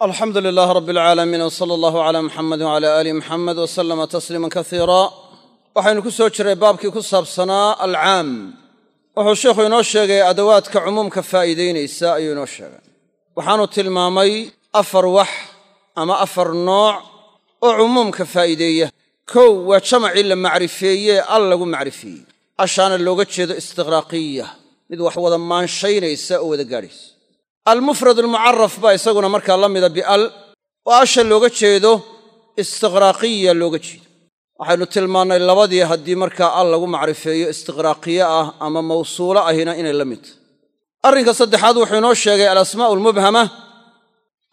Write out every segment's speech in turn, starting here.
alxamdu lilaah rab alcaalamiin w sala allahu calaa muxamedi wcala aali muxamed wa sallama tasliiman kasiira waxaynu ku soo jiray baabkii ku saabsanaa alcaam. Wuxuu sheikhu inoo sheegay adawaadka cumuumka faa'iidaynaysa ayuu inoo sheegay. Waxaanu tilmaamay afar wax ama afar nooc oo cumuumka faa'iideeya. Kow waa jamacii la macrifeeyee al lagu macrifeeyey. Ashaana looga jeedo istiqraaqiya. Mid wax wada maanshaynaysa oo wada gaadhaysa almufrad almucaraf baa isaguna markaa la mida bial. Oo asha looga jeedo istiqraaqiya looga jeedo. Waxaynu tilmaannay labadii haddii markaa al lagu macrifeeyo istiqraaqiye ah ama mawsuulo ahina inay la mid tahay. Arrinka saddexaad wuxuu inoo sheegay alasmaa'u almubhama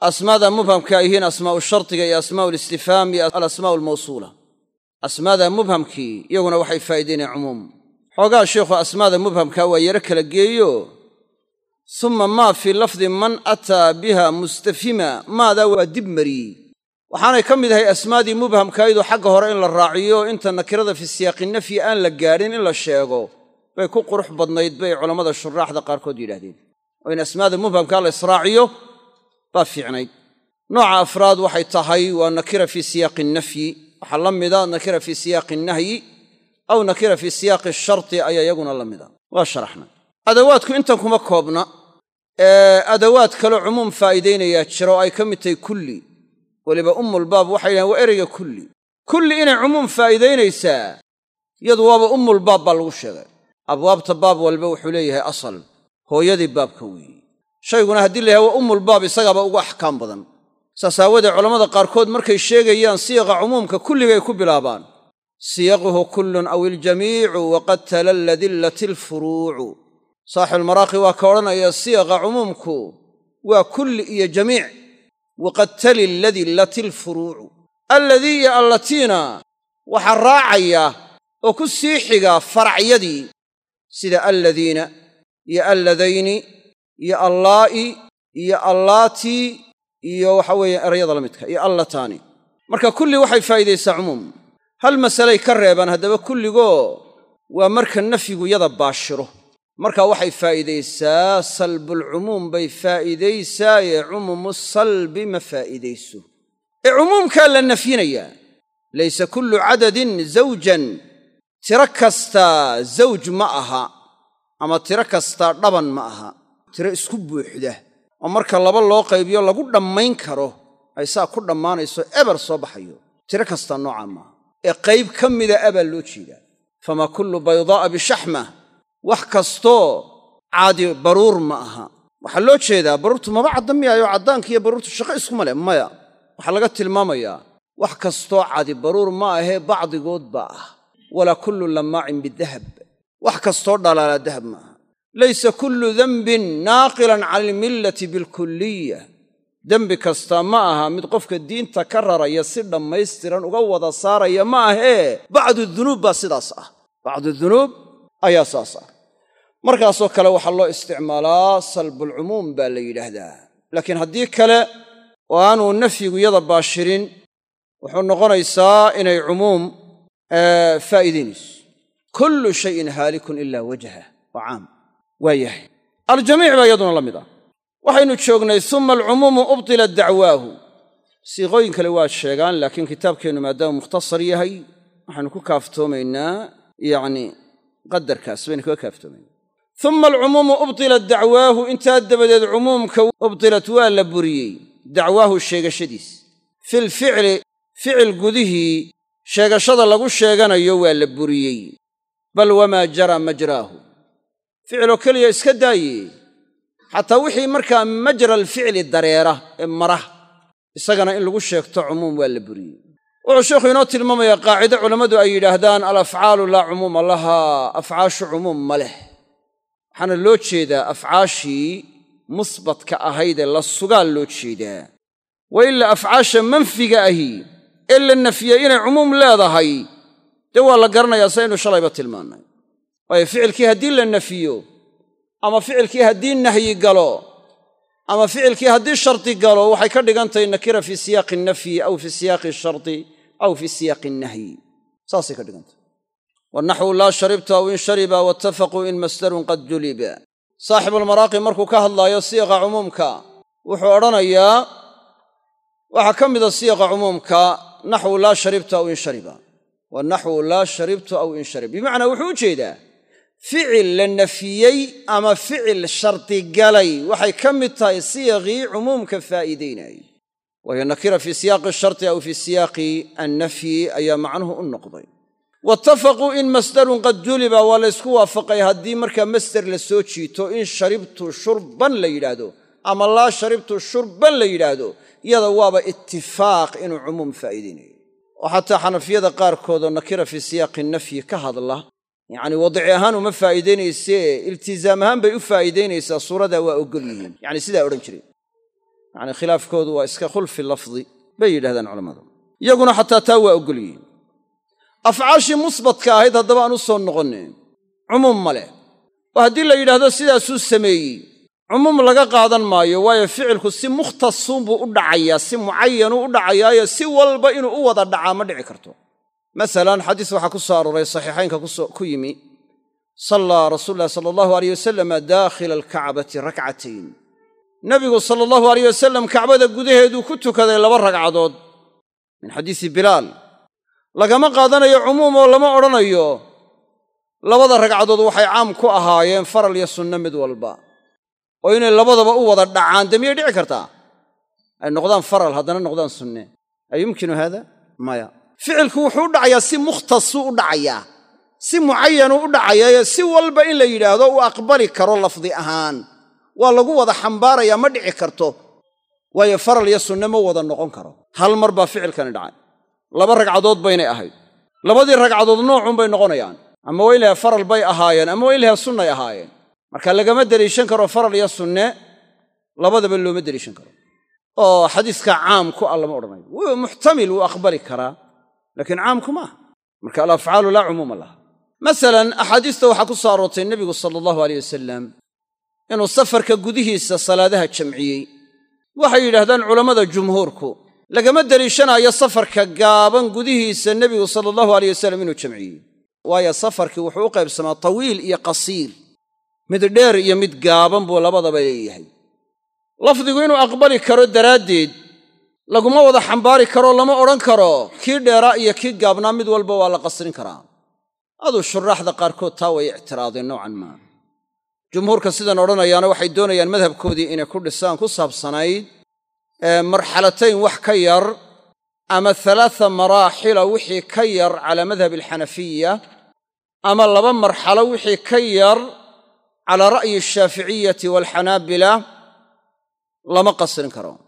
asmaada mubhamka ay yihiin asmaa'u shardiga iyo asmaa'u listifhaam iyo alasmaa'u almawsuula asmaada mubhamkii iyaguna waxay faa'iidaynayaan cumuum. Xoogaa sheikhu asmaada mubhamka waa yaro kala geeyo suma maa fii lafdi man ataa biha mustafhima maadaa waa dib mariyey waxaanay ka mid ahay asmaadii mubhamkaydoo xagga hore in la raaciyo inta nakirada fi siyaaqi nafyi aan la gaadhin in la sheego. Bay ku qurux badnayd bay culammada shuraaxda qaarkood yidhahdeen oo in asmaada mubhamkaa la israaciyo baa fiicnayd. Nooca afraad waxay tahay waa nakira fii siyaaqi nafyi. Waxaa la mida nakira fii siyaaqi nahyi aw nakira fii siyaaqi sharti ayaa iyaguna la mida. Waa sharaxnay adawaadku intan kuma koobna adawaad kaloo cumuum faa'iidaynayaa jira oo ay ka mid tahay kulli. Weliba ummulbaab waxay yidhahen waa ereyga kulli. Kulli inay cumuum faa'iidaynaysaa iyadu waaba ummulbaab baa lagu sheegay. Abwaabta baab walba wuxuu leeyahay asal hooyadii baabka weeye shayguna haddii la waa ummulbaab isagaaba ugu axkaam badan. Saas aawoodee culammada qaarkood markay sheegayaan siiqa cumuumka kulligay ku bilaabaan. Siyaquhu kullun aw iljamiicu waqad talalladillat ilfuruucu saaxibulmaraaqi waa ka odhanaya siiqa cumuumku waa kulli iyo jamiic. Waqad tali ladillat ilfuruucu alladii iyo allatiina waxaa raacaya oo ku sii xiga faracyadii sida alladiina iyo alladayni iyo allaa'i iyo allaatii iyo waxa weeye erayada la midka iyo allataani. Marka kulli waxay faa'iidaysaa cumuum. Hal masalay ka reebaan haddaba kulligoo waa marka nafyigu yada baashiro marka waxay faa'iidaysaa salbulcumuum bay faa'iidaysaaye cumuumu salbi ma faa'iidayso. Ee cumuumkaa la nafyinayaa. Laysa kullu cadadin zawjan. Tiro kastaa zawj ma aha ama tiro kastaa dhaban ma aha. Tiro isku buuxda. Oo marka laba loo qaybiyo lagu dhammayn karo ay saa ku dhammaanayso eber soo baxayo. Tiro kastaa noocaa maaha ee qayb ka mida abaa loo jeedaa. Famaa kullu baydaa'a bishaxma wax kastoo caadi baruur ma aha. Waxaa loo jeedaa baruurtu maba cadda miyaayo caddaankiiyo baruurtu shaqo iskuma leh. Maya waxaa laga tilmaamayaa wax kastoo cadi baruur ma ahee bacdigood baa ah. Walaa kullu lamaacin bidahab. Wax kastoo dhalaalaa dahab ma aha. Laysa kullu dembin naaqilan cala almillati bilkulliya dembi kastaa ma aha mid qofka diinta ka raraya si dhammaystiran uga wada saaraya ma ahee bacdu dunuub baa sidaas ah. Bacdu dunuub ayaa saas ah markaasoo kale waxaa loo isticmaalaa salbulcumuum baa la yidhaahdaa. Laakiin haddii kale oo aanuu nafyigu yada baashirin wuxuu noqonaysaa inay cumuum faa'iidaynayso kullu shayin haalikun ilaa wajha waa caam. Waa yahay. Aljamiic baa iyaduna la mid ah. Waxaynu joognay uma alcumuumu ubtila dacwaahu. Siiqooyin kale waa sheegaan laakiin kitaabkeennu maadaama mukhtasar yahay waxaynu ku kaaftoomaynaa yacni qadarkaas baynu kaga kaaftoomayna uma alcumuumu ubtilat dacwaahu intaa dabadeed cumuumka ubtilat waa la buriyey dacwaahu sheegashadiis filficli ficil gudihii sheegashada lagu sheeganayo waa la buriyey bal wamaa jara majraahu ficiloo keliya iska daaye xataa wixii markaa majra alficli dareera ee mara isagana in lagu sheegto cumuum waa la buriyey wuxuu sheikhu inoo tilmaamayaa qaacido culammadu ay yidhaahdaan alafcaalu laa cumuuma lahaa afcaashu cumuum ma leh waxaana loo jeedaa afcaashii musbatka ahaydee la sugaa loo jeedaa. Wa ilaa afcaasha manfiga ahi ee la nafiyey inay cumuum leedahay dee waa la garanayaa saynu shalayba tilmaannay. Waayo ficilkii haddii la nafiyo ama ficilkii haddii nahyi galo ama ficilkii haddii shardi galo waxay ka dhigantahay nakira fii siyaaqi nafyi aw fii siyaaqi shardi aw fii siyaaqi nahyi. Saasay ka dhigantahy wanaxwu laa sharibta aw in shariba wattafaquu in masdarun qad juliba. Saaxibulmaraaqi markuu ka hadlaayo siiqa cumuumka wuxuu odhanayaa waxaa ka mida siiqa cumuumka naxwu laa sharibtu aw in shariba. Wa naxwu laa sharibtu aw in sharib bimacnaa wuxuu u jeedaa ficil la nafiyey ama ficil shardigalay waxay ka mid tahay siyaqii cumuumka faa'iidaynayay waayo nakira fii siyaaqi sharti aw fii ayaa macnuhu u noqday waitafaquu in masdarun qad juliba waa la ysku waafaqay haddii markaa masder la soo jiito in sharibtu shurban la yidhaahdo ama laa sharibtu shurban la yidhaahdo iyada waaba itifaaq inuu cumuum faa'iidaynayo oo xataa xanafiyada qaarkoodoo nakira fii siyaaqi nafyi ka hadla yacni wadici ahaan uma faa'iidaynaysee iltizaam ahaan bay u faa'iidaynaysaa suuradaa waa oggol yihiin. Yacni sidaa odhan jireen yacni khilaafkoodu waa iska khulfi lafdi bay yidhahdaan culammadu iyaguna xataa taa waa oggol yihiin afcaashii musbatka ahayd haddaba aan u soo noqonnin. Cumuum ma leh. Oo haddii la yidhaahdo sidaasuu sameeyey cumuum laga qaadan maayo waayo ficilku si mukhtasuunbuu u dhacayaa si mucayanuu u dhacayaayo si walba inuu u wada dhacaa ma dhici karto. Masalan xadiis waxaa ku soo arooray saxiixaynka ku yimi. Sallaa rasuulu llahi sala allahu aleyh wasalama daakhila alkacbati rakcatayn nebigu sala allahu aleyh wasalam kacbada gudaheeduu ku tukaday laba ragcadood. Min xadiisi bilaal lagama qaadanayo cumuum oo lama odhanayo. Labada ragcadood waxay caam ku ahaayeen faral iyo sunno mid walba. Oo inay labadaba u wada dhacaan dee dhici kartaa ay noqdaan faral haddana noqdaan sunne. A yumkinu haada? Maya. Ficilku wuxuu u dhacayaa si mukhtasuu u dhacayaa si mucayanuu u dhacayaayo si walba in la yidhaahdo uu aqbali karo lafdi ahaan. Waa lagu wada xambaarayaa ma dhici karto. Waayo faral iyo sunne ma wada noqon karo. Hal mar baa ficilkani dhacay laba ragcadood baynay ahayd. Labadii ragcadood noocuun bay noqonayaan. Ama waa ilaha faral bay ahaayeen ama waa ilaha sunnay ahaayeen. Marka lagama deliishan karo faral iyo sunne labadaba looma deliishan karo. Oo xadiiska caam ku ah lama odhanayo wuu muxtamil wuu aqbali karaa. Laakiin caamku maaha. Marka alafcaalu laa cumuuma laha. Masalan axaadiista waxaa ku soo aroortay nebigu sala allahu aleyh wasalam inuu safarka gudihiisa salaadaha jamciyey. Waxay yidhahdaan culammada jumhuurku lagama deliishanaayo safarka gaaban gudihiisa nebigu sala allahu aleyh wasalam inuu jamciyey. Waayo safarkii wuxuu u qaybsamaa tawiil iyo qasiir. Mid dheer iyo mid gaaban buu labadaba leeyahay. Lafdigu inuu aqbali karo daraaddeed laguma wada xambaari karoo lama odhan karo kii dheeraa iyo kii gaabnaa mid walba waa la qasrin karaa. Aduu shuraaxda qaarkood taa way ictiraadeen noocan maa jumhuurka sidan odhanayaana waxay doonayaan madhabkoodii inay ku dhisaan ku saabsanayd marxalatayn wax ka yar ama halaatha maraaxila wixii ka yar calaa madhabi alxanafiya ama laba marxalo wixii ka yar calaa ra'yi ashaaficiyati waalxanaabila lama qasrin karo.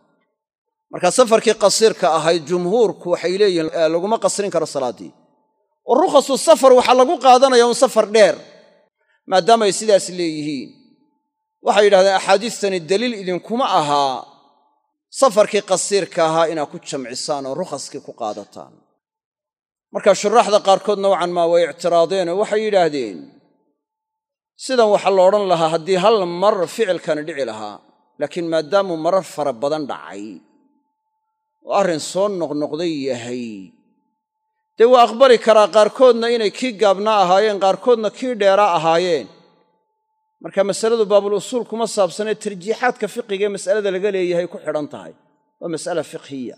Marka safarkii qasiirka ahayd jumhuurku waxay leeyihiin laguma qasrin karo salaaddii oo rukhasu safar waxaa lagu qaadanaya un safar dheer maadaamaay sidaas leeyihiin. Waxay yidhahdeen axaadiistani daliil idinkuma ahaa safarkii qasiirka ahaa inaad ku jamcisaan oo rukhaskii ku qaadataan. Marka shuraaxda qaarkood nowcan maa way ictiraadeenoo waxay yidhaahdeen sidan waxaa la odhan lahaa haddii hal mar ficilkani dhici lahaa laakiin maadaamuu marar fara badan dhacay oo arrin soo noqnoqday yahay. Dee waa aqbali karaa qaarkoodna inay kii gaabnaa ahaayeen qaarkoodna kii dheeraa ahaayeen marka masaladu baabul usuul kuma saabsanee tarjiixaadka fiqigaee mas'alada laga leeyahay ku xidhan tahay. Waa mas'ala fiqhiya.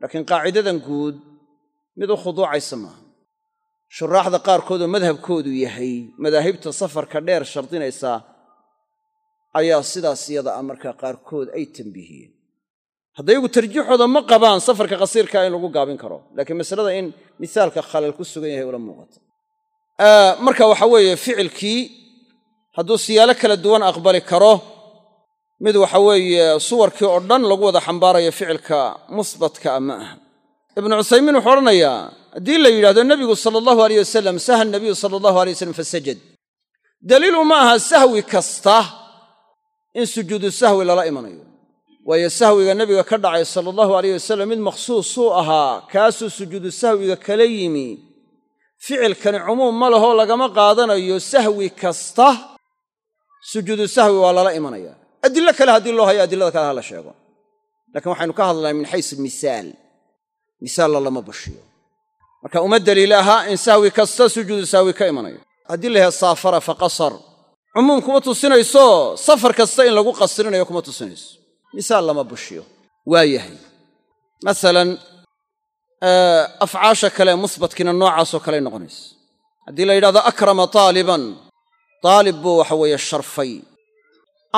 Laakiin qaacidadan guud mid u khuduucaysa maaha shuraaxda qaarkoodoo madhabkoodu yahay madaahibta safarka dheer shardinaysaa ayaa sidaas iyada ah markaa qaarkood ay tambihiyeen hadda iyagu tarjiixooda ma qabaan safarka qasiirkaa in lagu gaabin karo. Laakiin masalada in misaalka khalal ku sugan yahay ula muuqata. Marka waxa weeye ficilkii hadduu siyaalo kala duwan aqbali karo mid waxa weeye suwarkii oo dhan lagu wada xambaarayo ficilka musbatka a ma aha. Ibnu cusaymiin wuxuu odhanayaa haddii la yidhahdo nebigu sala allahu aleyh wasalam saha nabiyu sala allahu alay wasalam fasajad daliilu ma aha sahwi kasta in sujuudu sahwi lala imanayo waayo sahwiga nebiga ka dhacay sala allahu aleyh wasalam mid makhsuusuu ahaa kaasuu sujuudu sahwiga kala yimi. Ficilkani cumuum ma lahoo lagama qaadanayo sahwi kasta sujuudu sahwi waa lala imanaya. Adilo kale haddii loo hayo adilada kale ha la sheego. Lakiin waxaynu ka hadlaynaa min xaysu misaal. Misaalla lama bashiyo marka uma daliil ahaa in sahwi kasta sujuudu sahwi ka imanayo. Haddii la yahay saafara fa qasar. Cumuum kuma tusinayso safar kasta in lagu qasrinayo kuma tusinayso. Misaal lama bushiyo. Waa yahay. Masalan afcaasha kale musbatkiina noocaasoo kaley noqonaysa haddii la yidhahdo akrama taaliban taalib buu waxa weeye sharfay.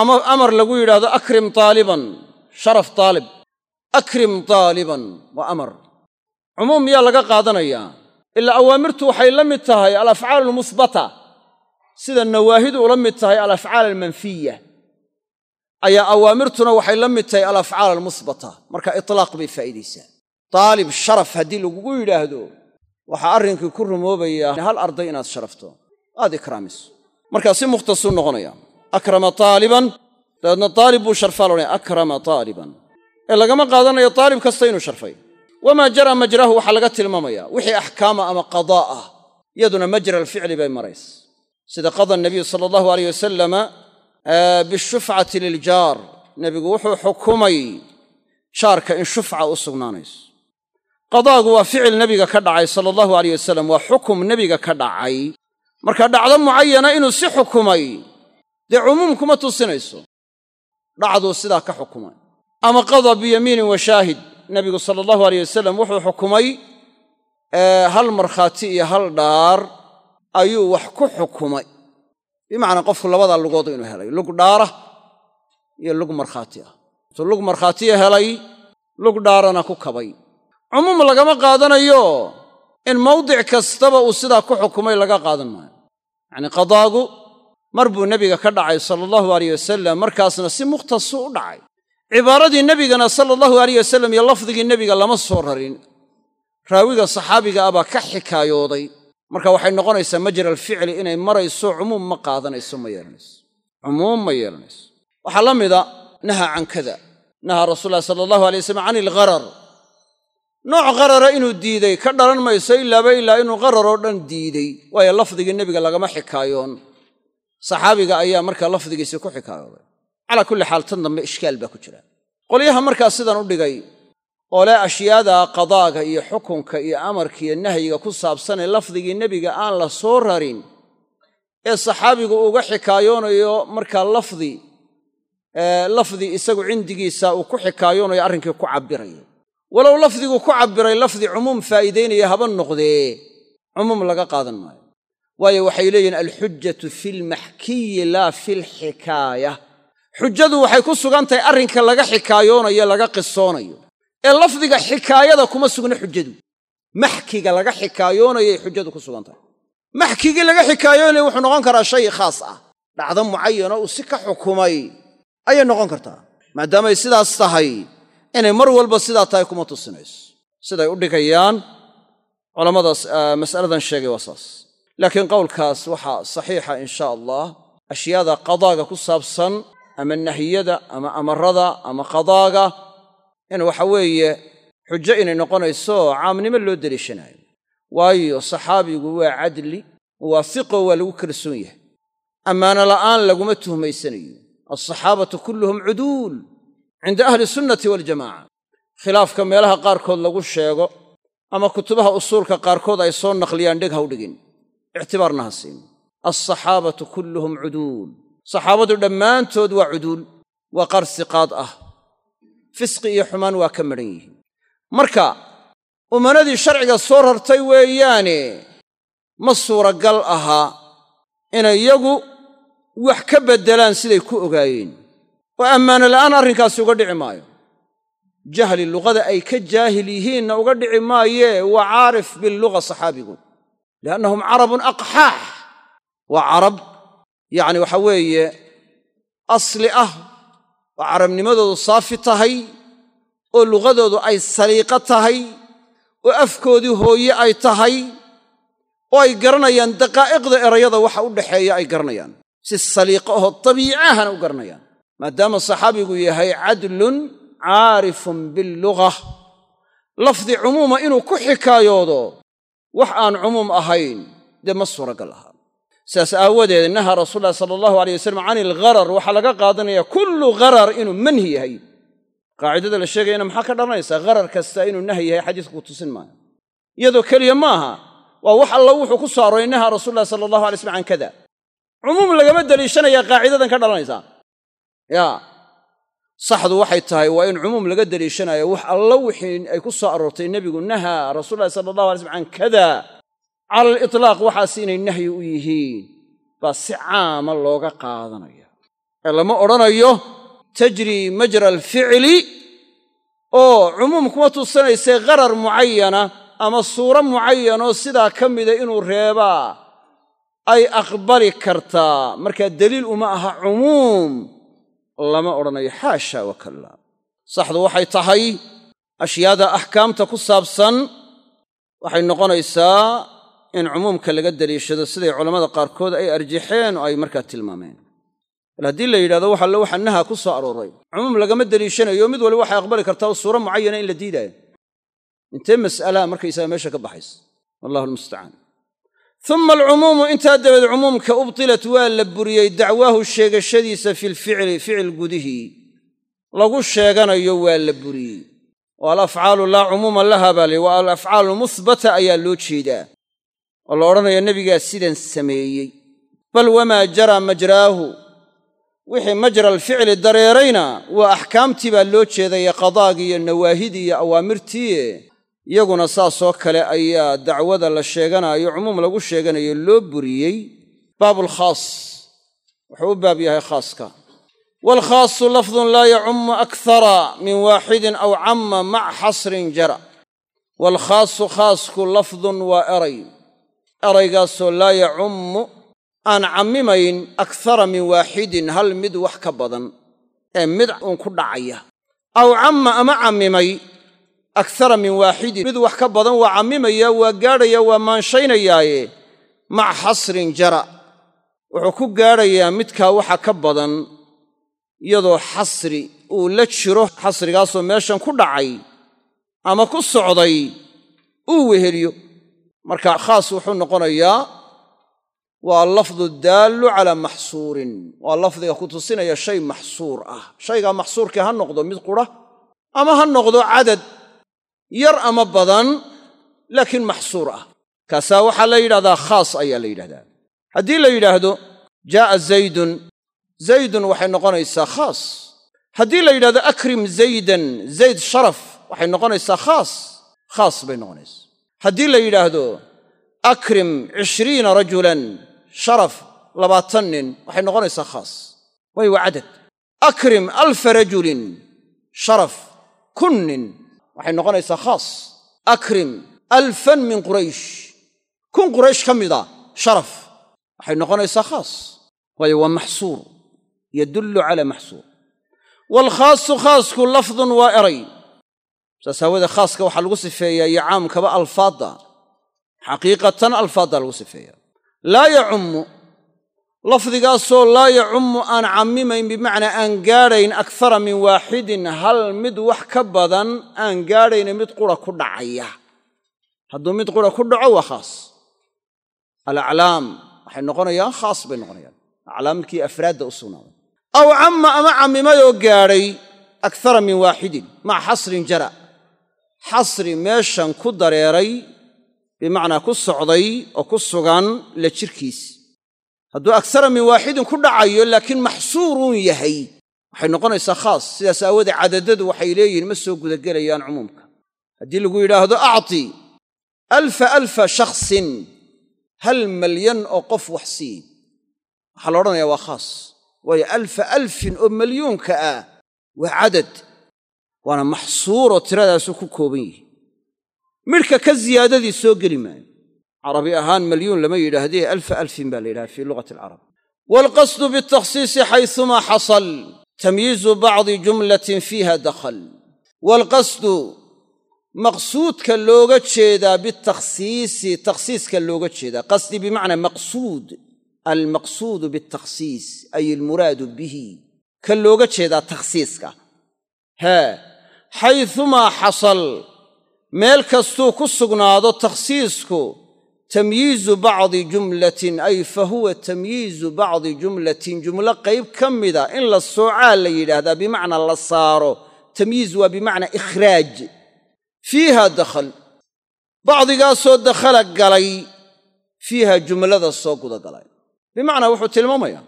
Ama amar lagu yidhaahdo akrim taaliban. Sharaf taalib. Akrim taaliban. Waa amar. Cumuum miyaa laga qaadanayaa? Ilaa awaamirtu waxay la mid tahay alafcaal almusbata sida nawaahidu ula mid tahay alafcaal almanfiya ayaa awaamirtuna waxay la mid tahay alafcaal almusbata marka itlaaq bay faa'iidaysaa. Taalib sharaf haddii lagugu yidhaahdo waxaa arrinkii ku rumoobayaa hal arday inaad sharafto. Aad ikraamiso markaa si mukhtasuu noqonaya akrama taaliban dabeedna taalib buu sharfaa la akrama taaliban. Ee lagama qaadanayo taalib kasta inuu sharfay. Wamaa jara majrahu waxaa laga tilmaamaya wixii axkaama ama qadaa ah iyaduna majra alficli bay maraysa. Sida qada nabiyu sala allahu aleyh wasalama bishufcati liljaar nebigu wuxuu xukumay jaarka in shufca u sugnaanayso. Qadaagu waa ficil nebiga ka dhacay sala allahu aleyh wasalam waa xukum nebiga ka dhacay marka dhacdo mucayana inuu si xukumay dee cumuum kuma tusinayso. Dhacduu sidaa ka xukumay. Ama qada biyamiinin wa shaahid nebigu sala allahu aleyh wasalam wuxuu xukumay hal markhaati iyo hal dhaar ayuu wax ku xukumay. Bimacnaa qofku labadaa lugoodu inuu helay lug dhaara iyo lug markhaati ah. Intuu lug markhaatiya helay lug dhaarana ku kabay. Cumuum lagama qaadanayo in mawdic kastaba uu sidaa ku xukumay laga qaadan maayo. Yacnii qadaagu mar buu nebiga ka dhacay sala allahu aleyh wasalam markaasna si mukhtasu u dhacay. Cibaaradii nebigana sala allahu aleyh wasalam iyo lafdigii nebiga lama soo rarin. Raawiga saxaabiga ah baa ka xikaayooday. Marka waxay noqonaysaa majra alficli inay marayso cumuum ma qaadanayso ma yeelanayso. Cumuum ma yeelanayso. Waxaa la mida naha can kada nahaa rasuul lahi sala allahu alay wasalam can ilgharar nooc gharara inuu diiday ka dhalan mayso ilaaba ilaa inuu gharar oo dhan diiday. Waayo lafdigii nebiga lagama xikaayoon. Saxaabiga ayaa markaa lafdigiisii ku xikaayooday calaa kulli xaal tan dambe ishkaal baa ku jira. Qolyaha markaa sidan u dhigay oo ashyaada qadaaga iyo xukunka iyo amarka iyo nahyiga ku saabsanee lafdigii nebiga aan la soo rarin ee saxaabigu uga xikaayoonayo markaa lafdi lafdi isagu cindigiisa uu ku xikaayoonayo arrinkii ku cabbirayo walow lafdigu ku cabbiray lafdi cumuum faa'iidaynaya haba noqdee cumuum laga qaadan maayo. Waayo waxay leeyihiin alxujjatu fi lmaxkiyi laa fi lxikaaya xujadu waxay ku sugan tahay arrinka laga xikaayoonayo laga qisoonayo. Ee lafdiga xikaayada kuma sugna xujadu maxkiga laga xikaayoonayay xujadu ku sugan tahay maxkigii laga xikaayoonaya wuxuu noqon karaa shay khaas ah. Dhacdo mucayano uu si ka xukumay ayay noqon kartaa. Maadaamay sidaas tahay inay mar walba sidaa tahay kuma tusinayso. Siday u dhigayaan culammadaas mas'aladan sheegay waa saas. Laakiin qowlkaas waxaa saxiixa insha allah ashyaada qadaaga ku saabsan ama nahiyada ama amarada ama qadaaga in waxa weeye xujo inay noqonayso caamnimo loo deliishanayo waayo saxaabigu waa cadli muwaafiqo waa lagu kalsoon yahay. Ammaano la'aan laguma tuhmaysanayo. Alsaxaabatu kulluhum cuduul cinda ahli sunnati waljamaca khilaafka meelaha qaarkood lagu sheego ama kutubaha usuulka qaarkood ay soo naqliyaan dheg ha u dhigin ictibaarna ha siin alsaxaabatu kulluhum cuduul saxaabadu dhammaantood waa cuduul waa qaar siqaad ah fisqi iyo xumaan waa ka madhan yihiin marka ummanadii sharciga soo rartay weeyaane ma suuragal ahaa inay iyagu wax ka beddelaan siday ku ogaayeen oo ammaano la'aan arrinkaasi uga dhici maayo. Jahli luqada ay ka jaahil yihiinna uga dhici maayee waa caarif billuga saxaabigu. Liannahum carabun aqxaax. Waa carab yacni waxa weeye asli ah oo carabnimadoodu saafi tahay oo luqadoodu ay saliiqo tahay oo afkoodii hooye ay tahay oo ay garanayaan daqaa'iqda erayada waxa u dhaxeeya ay garanayaan. Si saliiqo ahoo dabiicahana u garanayaan maadaama saxaabigu yahay cadlun caarifun billuga lafdi cumuuma inuu ku xikaayoodo wax aan cumuum ahayn dee ma suuragal ahaa sidaas aawadeed naha rasuul sala allahu alay wasalam can ilgharar waxaa laga qaadanaya kullu gharar inuu manhi yahay. Qaacidada la sheegayana maxaa ka dhalanaysaa gharar kasta inuu nahy yahay xadiisku ku tusin maayo. Iyadoo keliya ma aha waa wax alla wuxuu ku soo naha lahi sala allahu alay slam can kada cumuum lagama daliishanaya qaacidadan ka dhalanaysaa yaa saxdu waxay tahay waa in cumuum laga daliishanayo wax allo wixii ay ku soo aroortay nebigu nahaa rasuulallahi sala allahu alay slam can kada. Cala alitlaaq waxaas inay nahyi u yihiin. Baa si caama looga qaadanaya ee lama odhanayo tajrii majra alficli oo cumuum kuma tusanaysay qarar mucayana ama suuro mucayanoo sidaa ka mida inuu reebaa ay aqbali kartaa. Markaa deliil uma aha cumuum lama odhanayo xaasha wakalla. Saxdu waxay tahay ashyaada axkaamta ku saabsan waxay noqonaysaa in cumuumka laga daliishado siday culammada qaarkood ay arjaxeen oo ay markaa tilmaameen. Bal haddii la yidhahdo wax alle waxa naha ku soo arooray. Cumuum lagama daliishanayo mid waliba waxay aqbali kartaa suuro mucayana in la diidaayo. Intee mas'alaa markaysaga meesha ka baxaysa. Wallahu almustacaan uma alcumuumu intaa dabeed cumuumka ubtilat waa la buriyey dacwaahu sheegashadiisa fi lficli ficil gudihii lagu sheeganayo waa la buriyey. Oo alafcaalu laa cumuuma laha baa li waa alafcaalu muhbata ayaa loo jeedaa. Oo la odhanaya nebigaa sidan sameeyey. Bal wamaa jaraa majraahu. Wixii majra alficli dareerayna waa axkaamtii baa loo jeedaya qadaagii iyo nawaahidii iyo awaamirtiie iyaguna saasoo kale ayaa dacwada la sheeganaayo cumuum lagu sheeganayo loo buriyey baabulkhaas wuxuu u baab yahay khaaska. Waalkhaasu lafdun laa yacummu akthara min waaxidin aw camma mac xasrin jara. Waalkhaasu khaasku lafdun waa eray. Eraygaasoo laa yacummu aan cammimayn akthara min waaxidin hal mid wax ka badan ee mid uun ku dhacaya. Aw camma ama cammimay akthara min waaxidin mid wax ka badan waa cammimaya waa gaadhaya waa maanshaynayaaye. Mac xasrin jara. Wuxuu ku gaadhayaa midkaa waxa ka badan iyadoo xasri uu la jiro xasrigaasoo meeshan ku dhacay ama ku socday uu weheliyo. Marka khaas wuxuu noqonayaa waa lafdu daallu calaa maxsuurin. Waa lafdiga ku tusinaya shay maxsuur ah. Shaygaa maxsuurkii ha noqdo mid qura ama ha noqdo cadad yar ama badan laakiin maxsuur ah. Kaasaa waxaa la yidhahdaa khaas ayaa la yidhahdaa. Haddii la yidhaahdo jaa'a zaydun zaydun waxay noqonaysaa khaas. Haddii la yidhahdo akrim zaydan zayd sharaf waxay noqonaysaa khaas. Khaas bay noqonaysaa. Haddii la yidhaahdo akrim cishriina rajulan sharaf labaatan nin waxay noqonaysaa khaas. Way waa cadad akrim alfa rajulin sharaf kun nin waxay noqonaysaa khaas akrim alfan min quraysh. Kun quraysh ka mida sharaf. Waxay noqonaysaa khaas waayo waa maxsuur yadullu calaa maxsuur. Waalkhaasu khaasku lafdun waa eray. Saas aawoodee khaaska waxaa lagu sifeeyaa iyo caamkaba alfaadda. Xaqiiqatan alfaadda lagu sifeeyaa. Laa yacummu lafdigaasoo laa yacummu aan cammimayn bimacnaa aan gaadhayn akthara min waaxidin hal mid wax ka badan aan gaadhayna mid qura ku dhacaya. Hadduu mid qura ku dhaco waa khaas. Alaclaam waxay noqonayaan khaas bay noqonayaan. Aclaamkii afraadda u sugnaaday. Aw camma ama cammimayoo gaadhay akthara min waaxidin maca xasrin jara. Xasri meeshan ku dareeray bimacnaa ku socday oo ku sugan la jirkiis hadduu aksara min waaxidin ku dhacayo laakiin maxsuuruun yahay. Waxay noqonaysaa khaas sidaas aawoodee cadadadu waxay leeyihiin ma soo gudagelayaan cumuumka. Haddii lagu yidhaahdo acti alfa alfa shakhsin hal malyan oo qof wax sii waxaa la odhanayaa waa khaas waayo alfa alfin oo malyuunka ah waa cadad waana maxsuuroo tiradaasu ku kooban yihi midhka ka ziyaadadii soo geli maayo carabi ahaan malyuun lama yidhaahdee alfa alfin baa la yidhahda fii lughati alcarab waalqasdu bialtakhsiisi xaysumaa xasal tamyiizu bacdi jumlatin fiiha dakhal. Waalqasdu maqsuudka looga jeedaa bitakhsiisi takhsiiska looga jeedaa. Qasdi bimacnaa maqsuud almaqsuudu bialtakhsiis ay almuraadu bihi ka looga jeedaa takhsiiska. Haa xaysumaa xasal meel kastuu ku sugnaado takhsiisku tamyiizu bacdi jumlatin ay fa huwa tamyiizu bacdi jumlatin jumlo qayb ka mida in la soocaa la yidhaahdaa bimacnaa la saaro. Tamyiiz waa bimacnaa ikhraaj fiiha dakhal bacdigaasoo dakhala galay fiiha jumlada soo gudagalay bimacnaa wuxuu tilmaamayaa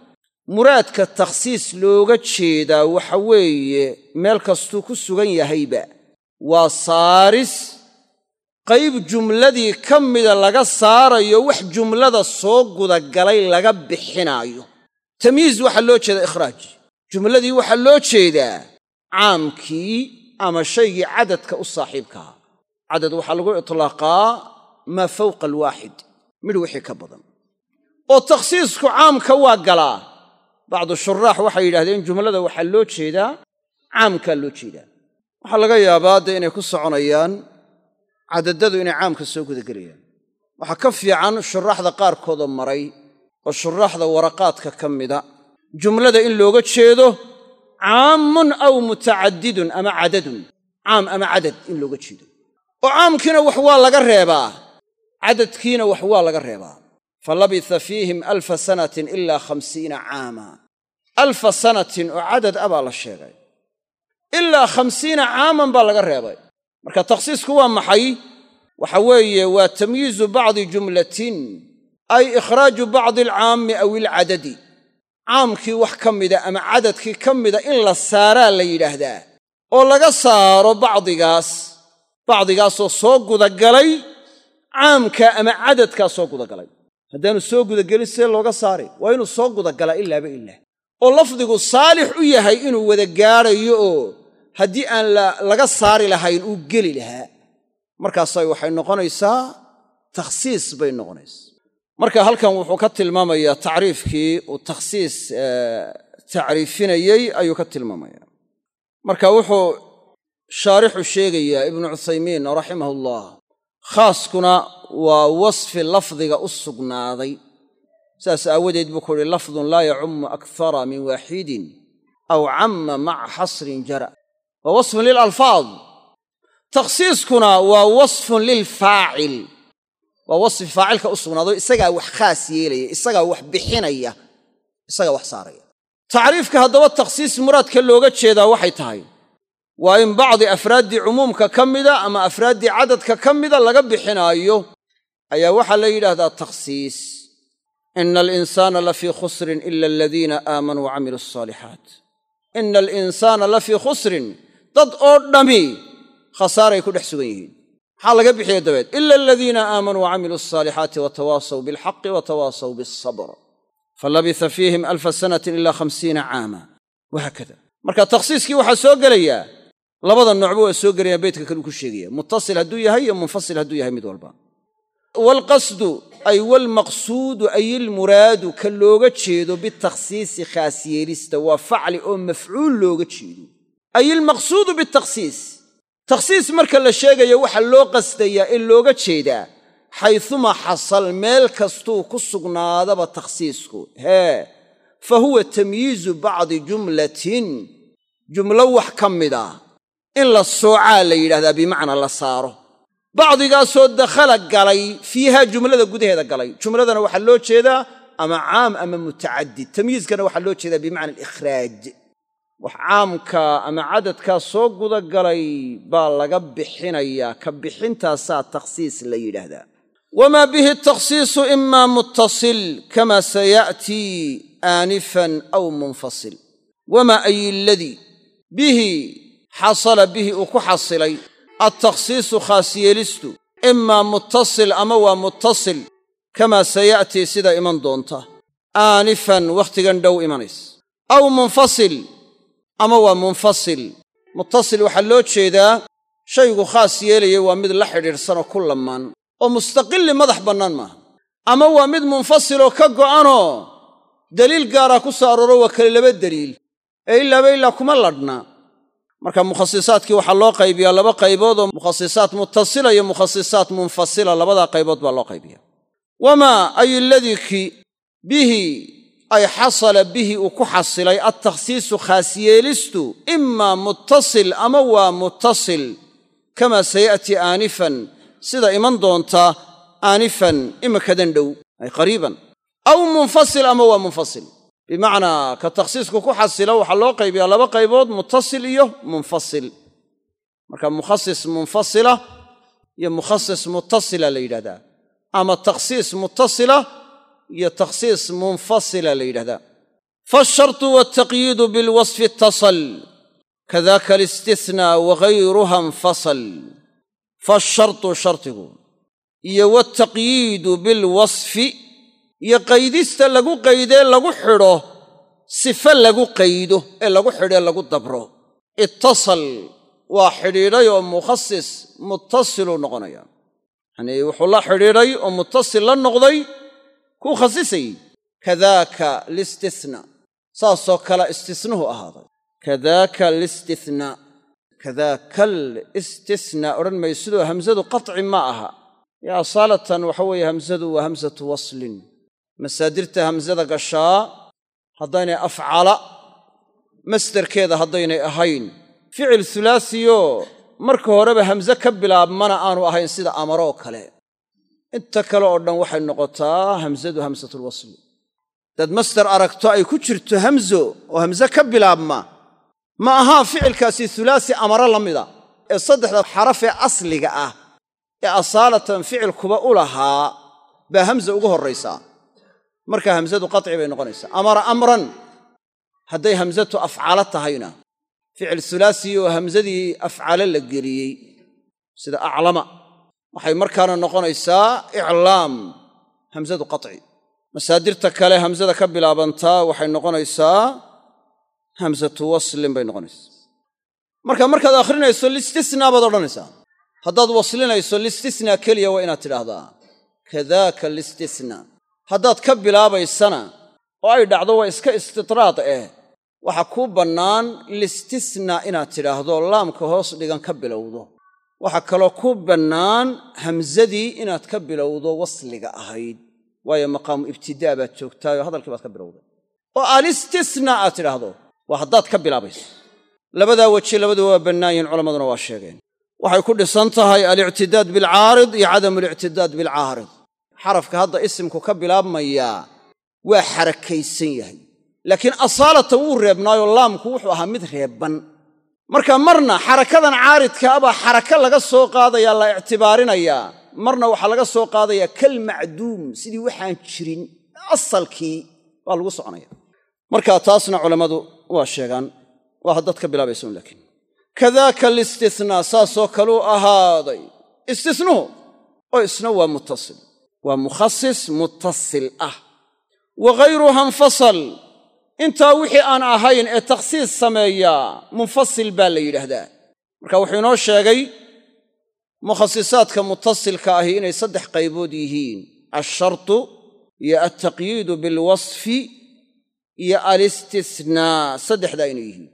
muraadka takhsiis looga jeedaa waxa weeye meel kastuu ku sugan yahayba waa saaris qayb jumladii ka mida laga saarayo wax jumlada soo gudagalay laga bixinaayo. Tamyiiz waxaa loo jeedaa ikhraaj jumladii waxaa loo jeedaa caamkii ama shaygii cadadka u saaxiibkaha cadad waxaa lagu itlaaqaa maa fawqa alwaaxid. Midh wixii ka badan. Oo takhsiisku caamka waa galaa. Bacdu shuraax waxay yidhahdeen jumlada waxaa loo jeedaa caamkaa loo jeedaa. Waxaa laga yaabaa dee inay ku soconayaan cadadadu inay caamka soo gudagelayaan. Waxaa ka fiican shuraaxda qaarkoodoo maray oo shuraaxda waraqaadka ka mida. Jumlada in looga jeedo caammun aw mutacadidun ama cadadun. Caam ama cadad in looga jeedo. Oo caamkiina wax waa laga reebaa. Cadadkiina wax waa laga reebaa. Fa labitha fiihim alfa sanatin ilaa khamsiina caama. Alfa sanatin oo cadad a baa la sheegay. Ilaa khamsiina caaman baa laga reebay marka takhsiisku waa maxay? Waxa weeye waa tamyiizu bacdi jumlatin ay ikhraaju bacdi alcaammi aw ilcadadi caamkii wax ka mida ama cadadkii ka mida in la saaraa la yidhaahdaa oo laga saaro bacdigaas bacdigaasoo soo gudagalay caamkaa ama cadadkaa soo gudagalay. Haddaanu soo gudagelin see looga saari waa inuu soo gudagalaa ilaaba ilaa oo lafdigu saalix u yahay inuu wada gaadhayo oo haddii aan laga saari lahayn uu geli lahaa markaasay waxay noqonaysaa takhsiis bay noqonaysaa. Marka halkan wuxuu ka tilmaamayaa tacriifkii uu takhsiis tacriifinayey ayuu ka tilmaamaya marka wuxuu shaarixu sheegayaa ibnu cuthaymiin raximahullah khaaskuna waa wasfi lafdiga u sugnaaday. Saas aawadeed buu ku uhi lafdun laa yacummu akthara min waaxidin aw camma maca xasrin jara waa wasfun lilalfaad takhsiiskuna waa wasfun lilfaacil waa wasfi faacilka u sugnaado isagaa wax khaas yeelaya isagaa wax bixinaya isagaa wax saaraya. Tacriifka haddaba takhsiis muraadka looga jeedaa waxay tahay waa in bacdi afraaddii cumuumka ka mida ama afraaddii cadadka ka mida laga bixinaayo ayaa waxaa la yidhaahdaa takhsiis. Ina alinsaana lafii khusrin ila aladiina aamanuu wacamiluu asaalixaat ina alinsaana lafii khusrin dad oo dhammi khasaaray ku dhex sugan yihiin. Maxaa laga bixiya dabeed? Ila aladiina aamanuu wacamiluu asaalixaati watawaasaw bilxaqi watawaasaw bialsabr falabitha fiihim alfa sanatin ila khamsiina caama. Wahaakada marka takhsiiskii waxaa soo gelayaa labada noocba waa soo gelayaan beytka kale uu ku sheegaya. Muttasil hadduu yahay iyo munfasil hadduu yahay mid walba. Waalqasdu ay waalmaqsuudu ay ilmuraadu ka looga jeedo bitakhsiisi khaas yeelista waa facli oo mafcuul looga jeedo ay ilmaqsuudu bitakhsiis takhsiis marka la sheegayo waxaa loo qasdayaa ee looga jeedaa xayuma xasal meel kastuu ku sugnaadaba takhsiisku. Hee fa huwa tamyiizu bacdi jumlatin. Jumlo wax ka mida. In la soocaa la yidhahdaa bimacnaa la saaro. Bacdigaasoo dakhala galay fiiha jumlada gudaheeda galay. Jumladana waxaa loo jeedaa ama caam ama mutacadid tamyiizkana waxaa loo jeedaa bimacna alikhraaj wax caamka ama cadadkaa soo gudagalay baa laga bixinayaa ka bixintaasaa takhsiis la yidhaahdaa. Wamaa bihi takhsiisu imaa muttasil kama saya'tii aanifan aw munfasil. Wamaa ay iladii bihi xasala bihi uu ku xasilay altakhsiisu khaas yeelistu imaa muttasil ama waa muttasil kamaa saya'tii sida iman doonta. Aanifan wakhtigan dhow imanays aw munfasil ama waa munfasil. Muttasil waxaa loo jeedaa shaygu khaas yeelaya waa mid la xidhiidhsanoo ku lammaan oo mustaqilli madax bannaan maaha. Ama waa mid munfasiloo ka go'anoo daliil gaaraa ku soo arooro waa kale laba deliil ee ilaaba ilaa kuma ladhna. Marka mukhasisaadkii waxaa loo qaybiyaa laba qaybood oo mukhasisaat muttasila iyo mukhasisaat munfasila labadaa qaybood baa loo qaybiya wamaa ay iladii ki bihi ay xasala bihi uu ku xasilay altakhsiisu khaas yeelistu imaa muttasil ama waa muttasil kamaa saya'tii aanifan sida iman doonta aanifan imikadan dhow ay qariiban. Aw munfasil ama waa munfasil. Bimacnaa ka takhsiisku ku xasila waxaa loo qaybiyaa laba qaybood muttasil iyo munfasil. Marka mukhasis munfasila iyo mukhasis muttasila la yidhahdaa ama takhsiis muttasila iyo takhsiis munfasila la yidhahdaa. Faashartu waltaqyiidu bilwasfi ittasal kadaka alistithnaa wagayruha infasal faashartu shardigu iyo waltaqyiidu bilwasfi iyo qaydista lagu qaydee lagu xidho sife lagu qaydo ee lagu xidhee lagu dabro. Ittasal waa xidhiidhay oo mukhasis muttasiluu noqonaya. Yacnii wuxuu la xidhiidhay oo muttasil la noqday kuu khasisayey kadaaka listithnaa saasoo kale istisnuhu ahaaday. Kadaaka listithnaa kadaaka listithnaa odhan maysidoo hamsadu qaطci ma aha. Ee asaalatan waxa weeye hamsadu waa hamsatu waslin. Masaadirta hamsada gashaa haddaynay afcala masderkeeda haddaynay ahayn. Ficil hulaasiyo marka horeba hamse ka bilaabmana aanu ahayn sida amaro kale inta kale oo dhan waxay noqotaa hamsadu hamsatulwasli dad masder aragto ay ku jirto hamso oo hamse ka bilaabma. Ma ahaa ficilkaasi hulaasi amaro la mida. Ee saddexda xarafee asliga ah ee asaalatan ficilkuba u lahaa baa hamsa ugu horraysaa markaa hamsadu qaci bay noqonaysaa. Amara amran. Hadday hamsatu afcalo tahayna ficil hulaasi oo hamsadii afcalo la geliyey sida aclama waxay markaana noqonaysaa iclaam hamsadu qaci masaadirta kale hamsada ka bilaabantaa waxay noqonaysaa hamsatu waslin bay noqonaysaa. Marka markaad akhrinayso listisnaa baad odhanaysaa. Haddaad waslinayso listisnaa keliya waa inaad tidhaahdaa kadaaka listisnaa. Haddaad ka bilaabaysana oo ay dhacdo waa iska istidraad eh waxa kuu bannaan listisnaa inaad tidhaahdo laamka hoos dhigan ka bilowdo waxaa kaloo kuu bannaan hamsadii inaad ka bilowdo wasliga ahayd. Waayo maqaamu ibtidaa baad joogtaayoo hadalkii baad ka bilowday. Oo alistisnaa aad tidhaahdo. Waa haddaad ka bilaabayso. Labadaa weji labaduba waa bannaan yihiin culammaduna waa sheegeen. Waxay ku dhisan tahay alictidaad bilcaarid iyo cadamu alictidaad bilcaarid xarafka hadda isimku ka bilaabmayaa waa xarakaysan yahay laakiin asaalatan wuu reebnaayoo laamku wuxuu ahaa mid reebban marka marna xarakadan caaridka abaa xaraka laga soo qaadayaa la ictibaarinayaa marna waxaa laga soo qaadayaa kal macduum sidii waxaan jirin asalkii baa lagu soconaya. Marka taasna culammadu waa sheegaan waa haddaad ka bilaabaysa un laakiin. Kadaaka alistisnaa saasoo kaluu ahaaday. Istisnuhu oo isna waa muttasil. Waa mukhasis muttasil ah. Wa ghayruha infasal intaa wixii aan ahayn ee takhsiis sameeyaa munfasil baa la yidhaahdaa. Marka wuxuu inoo sheegay mukhasisaadka muttasilka ahi inay saddex qaybood yihiin. Alshartu iyo altaqyiidu bilwasfi iyo alistisnaa saddexdaa inay yihiin.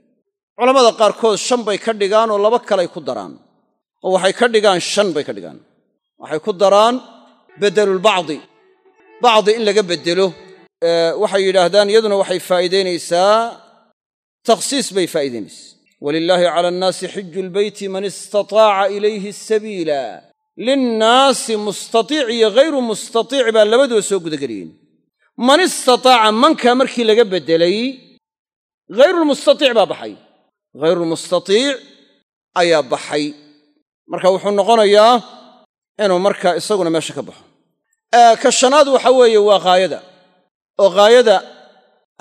Culammada qaarkood shan bay ka dhigaan oo laba kalay ku daraan. Oo waxay ka dhigaan shan bay ka dhigaan. Waxay ku daraan beddelulbacdi bacdi in laga beddelo waxay yidhaahdaan iyaduna waxay faa'iidaynaysaa takhsiis bay faa'iidaynaysaa walilaahi cala annaasi xiju lbeyti man istataaca ilayhi sabiila. Linnaasi mustatiic iyo ghayru mustatiic baa labaduba soo gudageliyeen. Man istataaca mankaa markii laga beddelay ghayrulmustatiic baa baxay. Ghayrulmustatiic ayaa baxay. Marka wuxuu noqonayaa inuu markaa isaguna meesha ka baxo. Ka shanaad waxa weeye waa ghaayada oo ghaayada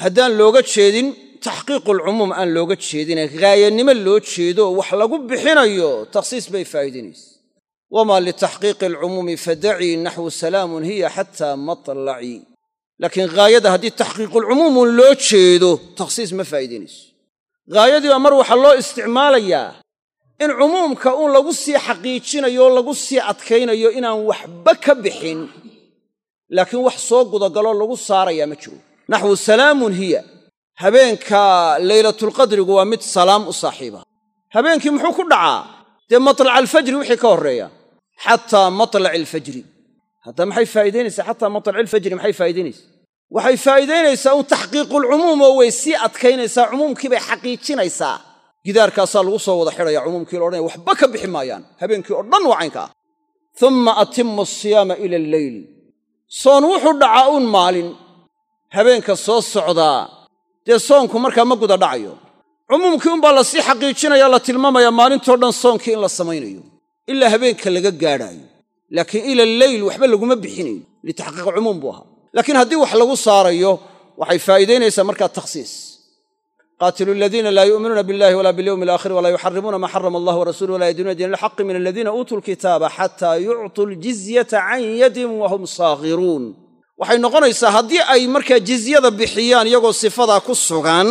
haddaan looga jeedin taxqiiqulcumuum aan looga jeedine gaayanimo loo jeedo wax lagu bixinayo takhsiis bay faa'iidaynaysa wamaa litaxqiiqi alcumuumi fadacii naxwu salaamun hiya xataa matlaci. Laakiin ghaayada haddii taxqiiqulcumuumun loo jeedo takhsiis ma faa'iidaynayso ghaayadii baa mar waxaa loo isticmaalayaa in cumuumka uun lagu sii xaqiijinayo oo lagu sii adkaynayo inaan waxba ka bixin laakiin wax soo gudagaloo lagu saarayaa ma jiro. Naxwu salaamun hiya. Habeenka laylatulqadrigu waa mid salaam u saaxiiba. Habeenkii muxuu ku dhacaa? Dee matlaca alfajri wixii ka horreeya? Xataa matlaci alfajri hadda maxay faa'iidaynaysaa? Xataa matlaci alfajri maxay faa'iidaynaysaa? Waxay faa'iidaynaysaa un taxqiiqulcumuum oo way sii adkaynaysaa cumuumkii bay xaqiijinaysaa. Gidaarkaasaa lagu soo wada xidhaya cumuumkii la odhanaya waxba ka bixi maayaan. Habeenkii oo dhan waa caynka ah. Umma atimmu asiyaama ila alleyl soon wuxuu dhacaa uun maalin. Habeenka soo socdaa dee soonku markaa ma guda dhacayo. Cumuumkii unbaa la sii xaqiijinaya la tilmaamaya maalintoo dhan soonkii in la samaynayo. Ilaa habeenka laga gaadhaayo. Laakiin ila alleyl waxba laguma bixinayo. Litaxqiiq cumuum buu ahaa. Laakiin haddii wax lagu saarayo waxay faa'iidaynaysaa markaa takhsiis qaatilu aladiina laa yu'minuuna billahi wala bilyowmi alaakhir walaa yuxarimuuna maa xarama allah warasuluh walaa yadinuuna diin alxaqi min aladiina uutuu lkitaaba xataa yuctuu ljizyata can yadin wahum saakhiruun waxay noqonaysaa haddii ay markaa jizyada bixiyaan iyagoo sifadaa ku sugan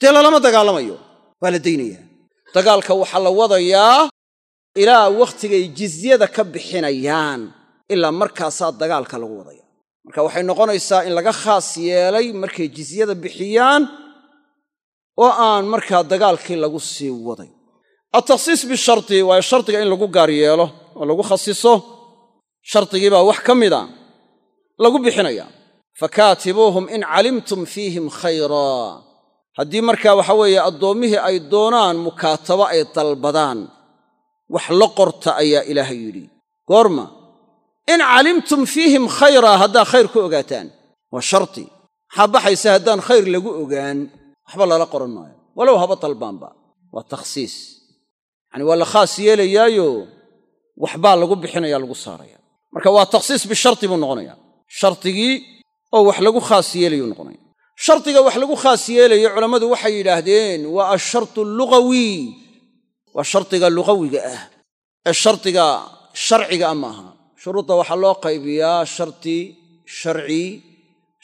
dee lalama dagaalamayo waa la daynaya dagaalka waxaa la wadayaa ilaa wakhtigay jizyada ka bixinayaan ilaa markaasaa dagaalka lagu wadaya marka waxay noqonaysaa in laga khaas yeelay markay jizyada bixiyaan oo aan markaa dagaalkii lagu sii waday. Altakhsiis bisharti waayo shardiga in lagu gaar yeelo oo lagu khasiso shardigiibaa wax ka mida lagu bixinaya. Fakaatibuuhum in calimtum fiihim khayraa haddii markaa waxa weeye addoommihii ay doonaan mukaatabo ay dalbadaan wax la qorta ayaa ilaahay yidhi. Goorma in calimtum fiihim khayraa haddaa khayr ku ogaataan. Waa sharti. Maxaa baxaysa haddaan khayr lagu ogaan waxba lala qoran maayo. Walow haba dalbaanba waa takhsiis. Yacani waa la khaas yeelayaayo waxbaa lagu bixinaya lagu saaraya. Marka waa takhsiis bisharti buu noqonaya shardigii oo wax lagu khaas yeelayuu noqonaya. Shardiga wax lagu khaas yeelayo culammadu waxay yidhaahdeen waa ashartu allugawi waa shardiga lugawiga ah. Ee shardiga sharciga ah maaha shuruudda waxaa loo qaybiyaa shardi sharci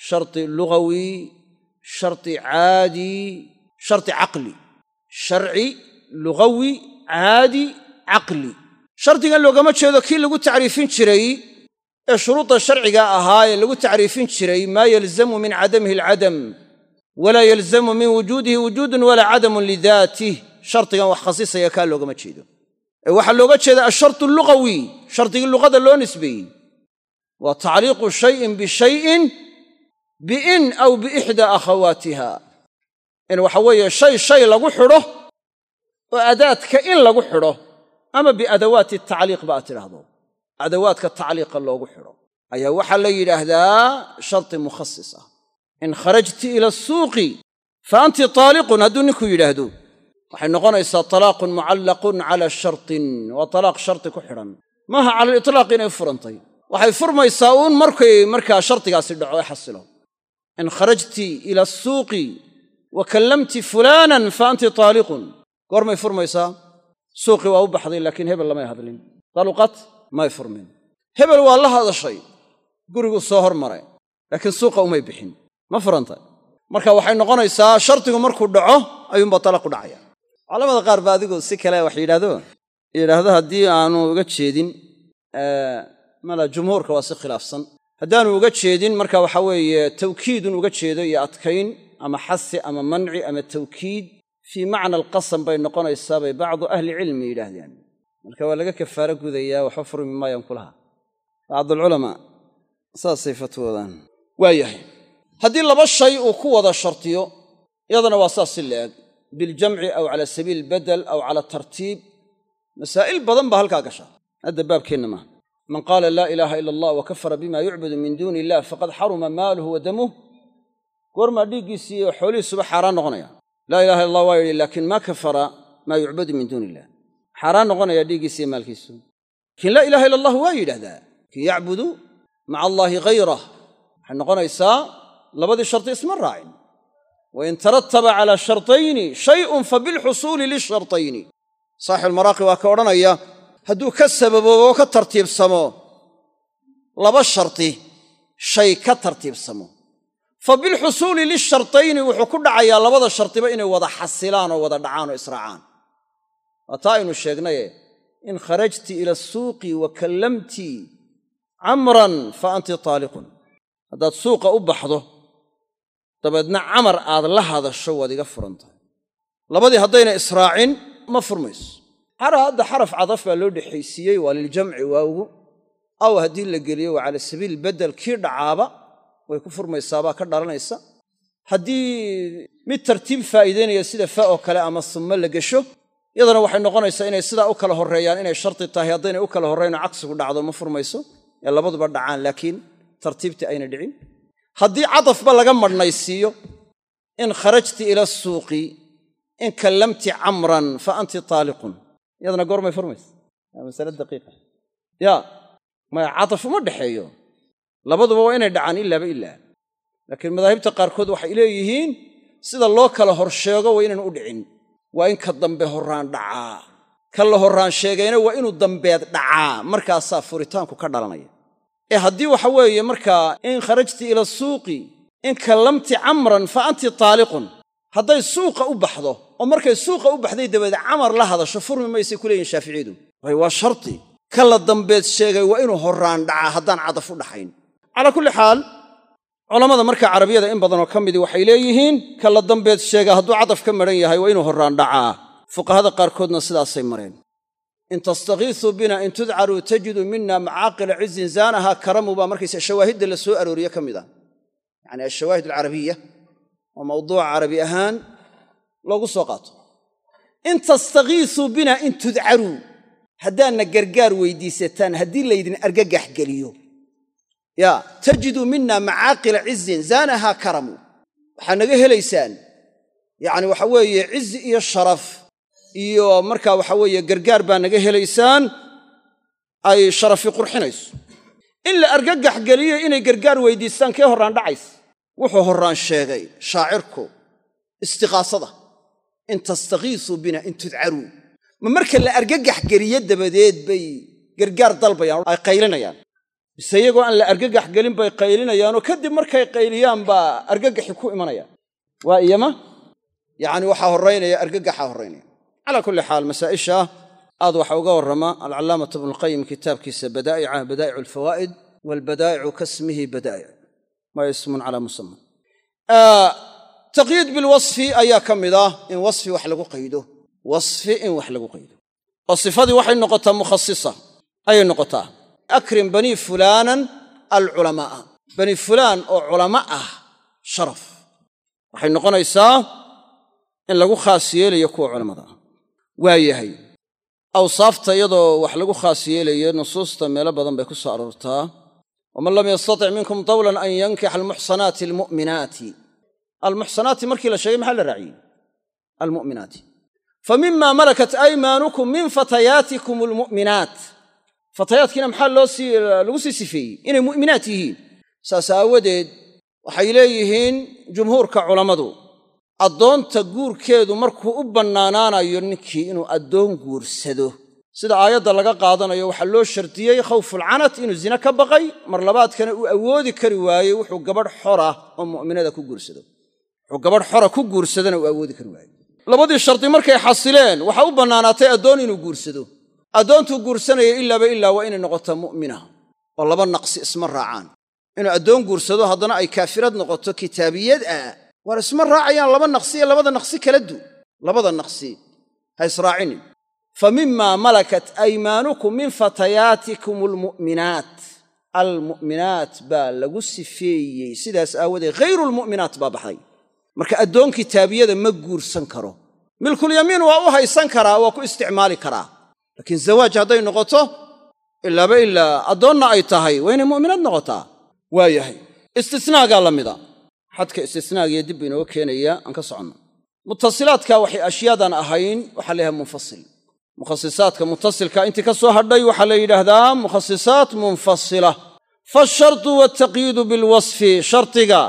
shardi lugawi shardi caadi shardi caqli. Sharci lugawi caadi caqli. Shardigan loogama jeedo kii lagu tacriifin jiray ee shuruudda sharciga ahaa ee lagu tacriifin jiray maa yalzamu min cadamihi alcadam walaa yalzamu min wujuudihi wujuudun walaa cadamun lidaatih shardigan wax khasisaya kaa loogama jeedo. Ee waxaa looga jeeda ashartu lugawi shardigii luqada loo nisbeeyey. Waa tacliiqu shayin biin aw biixdaa akhawaatiha. In waxa weeye shay shay lagu xidho oo adaadka in lagu xidho ama biadawaati tacliiq ba tidhaahdo. Adawaadka tacliiqa loogu xidho. Ayaa waxaa la yidhaahdaa sharti mukhasis ah. In kharajti ila asuuqi fa anti taaliqun hadduu ninku yidhaahdo. Waxay noqonaysaa talaaqun mucallaqun cala shartin waa talaaq sharti ku xidhan. Maaha cala alitlaaq inay furantay. Waxay furmaysaa uun markay markaa shardigaasi dhaco ee xasilo in kharajti ila asuuqi wa kallamti fulaanan fa anti taaliqun goormay furmaysaa suuqii waa u baxday laakiin hebel lamay hadlin daluqat may furmin hebel waa la hadashay guriguu soo hormaray laakiin suuqa umay bixin ma furantay marka waxay noqonaysaa shardigu markuu dhaco ayuunbaa talaqu dhacaya culamada qaar ba adigu si kale wax yidhahdo yidhaahdo haddii aanu uga jeedin mala jumhuurka waa si khilaafsan haddaanu uga jeedin marka waxa weeye tawkiidun uga jeedo iyo adkayn ama xasi ama manci ama tawkiid fii macna alqasam bay noqonaysaa bay bacdu ahli cilmi yidhaahdeen. Marka waa laga kafaaro gudayaa waxba furmi maayaan kulaha bacdulculamaa saasay fatwoodaan. Waayahay haddii laba shay uu ku wada shartiyo iyadana waa saas si la-eg biljamci aw cala sabiili badel aw cala tartiib masaa'il badan baa halkaa gasha hadda baabkeenna maaha man qaala laa ilaaha ila allah wa kafara bima yucbadu min duuni illah faqad xaruma maaluhu wa damuh goormaa dhiiggiisii iyo xoolihiisuba xaaraan noqonaya. Laa ilaha illa allah waa yidhi laakiin maa kafara maa yucbadu min duuni illah xaaraan noqonaya dhiiggiisi iyo maalkiisu. Laakiin laa ilaha illa allah waa yidhahdaa kii yacbudu maca allaahi hayrah waxay noqonaysaa labadii sharti isma raacin. Wain tarataba calaa shartayni shayun fabilxusuuli lishartayni. Saaxibulmaraaqi waa hadduu ka sababoobo oo ka tartiibsamo laba sharti shay ka tartiibsamo. Fa bilxusuuli lishartayni wuxuu ku dhacayaa labada shartiba inay wada xasilaan oo wada dhacaan oo israacaan. Waa taa aynu sheegnaye in kharajti ila asuuqi wa kallamtii camran fa anti taaliqun. Haddaad suuqa u baxdo dabeedna camar aad la hadasho waad iga furan tahay. Labadii haddayna israacin ma furmayso xara hadda xaraf cadaf baa loo dhexaysiiyey waa liljamci waawgu aw haddii la geliyo waa cala sabiil bedel kii dhacaaba way ku furmaysaabaa ka dhalanaysa. Haddii mid tartiib faa'iidaynaya sida fa oo kale ama sumo la gesho yadana waxay noqonaysaa inay sidaa u kala horreeyaan inay sharti tahay haddaynay u kala horrayno caqsigu dhacdo ma furmayso. Ee labaduba dhacaan laakiin tartiibtii ayna dhicin. Haddii cadafba laga madhnaysiiyo in kharajti ila suuqi in kallamti camran fa anti taaliqun yadana goormay furmaysa. Waa masale daqiiqa yaa maya cadaf uma dhexeeyo labaduba waa inay dhacaan ilaaba ilaa laakiin madaahibta qaarkood waxay leeyihiin sida loo kala hor sheego waa inaan u dhicin. Waa in ka dambe horraan dhacaa. Ka la horraan sheegayna waa inuu dambeed dhacaa. Markaasaa furitaanku ka dhalanaya. Ee haddii waxa weeye markaa in kharajti ila suuqi in kallamti camran fa anti taaliqun. Hadday suuqa u baxdo oo markay suuqa u baxday dabeed camar la hadasho furmi maysay ku leeyihiin shaaficiyadu waa sharti. Ka la dambeed sheegay waa inuu horraan dhacaa haddaan cadaf u dhaxayn. Calaa kulli xaal culammada markaa carabiyada in badanoo ka midii waxay leeyihiin ka la dambeed sheega hadduu cadaf ka maran yahay waa inuu horraan dhacaa. Fuqahada qaarkoodna sidaasay mareen. In tastakiisuu bina in tudcaruu tajidu mina macaaqila cizin zaanaha karamu baa markaysa shawaahidda la soo arooriye ka mid ah yacni ashawaahid alcarabiya oo mawduuca carabi ahaan loogu soo qaato. In tastakiisuu bina in tudcaruu haddaadna gargaar weydiisataan haddii laydin argagax geliyo. Yaa tajiduu mina macaaqila cizin zaanaha karamu. Waxaa naga helaysaan yacni waxa weeye cizi iyo sharaf iyo markaa waxa weeye gargaar baa naga helaysaan ay sharafi qurxinayso. In la argagax geliyo inay gargaar weydiistaan kee horraan dhacays wuxuu horraan sheegay shaacirku istiqaasada in tastakiisuu bina in tudcaruu ma marka la argagax geliyo dabadeed bay gargaar dalbayaan ay qaylinayaan. Mise iyagoo aan la argagax gelin bay qaylinayaanoo kadib markay qayliyaan baa argagaxi ku imanayaan. Waa iyama yacni waxaa horraynaya argagaxaa horraynaya calaa kulli xaal masaa'isha aad waxa uga warrama alcallaamatu ibnulqayim kitaabkiisa badaa'ica badaa'icu alfawaa'id waalbadaa'icu kasmihi badaa'ic waa ismun calaa musaman taqyiid bilwasfi ayaa ka mid ah in wasfi wax lagu qaydo. Wasfi in wax lagu qaydo. Oo sifadii waxay noqotaa mukhasisa ayay noqotaa. Akrim banii fulaanan alculamaa'a bani fulaan oo culama ah sharaf. Waxay noqonaysaa in lagu khaas yeelayo kuwa culammada ah waa yahay. Awsaafta iyadoo wax lagu khaas yeelayo nusuusta meelo badan bay ku soo aroortaa. Waman lam yastatic minkum dawlan an yankixa almuxsanaati almu'minaati almuxsanaati markii la sheegay maxaa la raaciyey almu'minaati fa mima malakat aymaanukum min fatayaatikum almu'minaat fatayaadkiina maxaa loo sii lagu sii sifeeyey inay mu'minaat yihiin saas aawadeed waxay leeyihiin jumhuurka culammadu addoonta guurkeedu markuu u bannaanaanayo ninkii inuu addoon guursado sida aayadda laga qaadanayo waxaa loo shardiyey khawfulcanat inuu zine ka baqay mar labaadkana uu awoodi kari waayey wuxuu gabadh xora oo mu'minada ku guursado wuxuu gabadh xora ku guursadana uu awoodi kari waayey labadii shardi markay xasileen waxaa u bannaanaatay addoon inuu guursado. Addoontuu guursanaya ilaaba ilaa waa inay noqotaa mu'mina oo laba naqsi isma raacaan. Inuu addoon guursado haddana ay kaafirad noqoto kitaabiyad ah waar isma raacayaan laba naqsi ee labada naqsi kala du labada naqsi ha israacinin. Fa mima malakat aymaanukum min fatayaatikum almu'minaat almu'minaat baa lagu sifeeyey sidaas aawadeed ghayru lmu'minaat baa baxday marka addoon kitaabiyada ma guursan karo. Milkulyamiin waa u haysan karaa waa ku isticmaali karaa. Laakiin zawaaj hadday noqoto ilaaba ilaa addoonna ay tahay waa inay mu'minaad noqotaa. Waa yahay. Istisnaagaa la mida. Xadka istisnaagiyo dib inoo keenaya aan ka soconno mutasilaadka waxay ashyaadan ahayn waxaa la yidhaha munfasil. Mukhasisaadka mutasilka intii ka soo hadhay waxaa la yidhaahdaa mukhasisaat munfasila. Faashartu waaltaqyiidu bilwasfi shardiga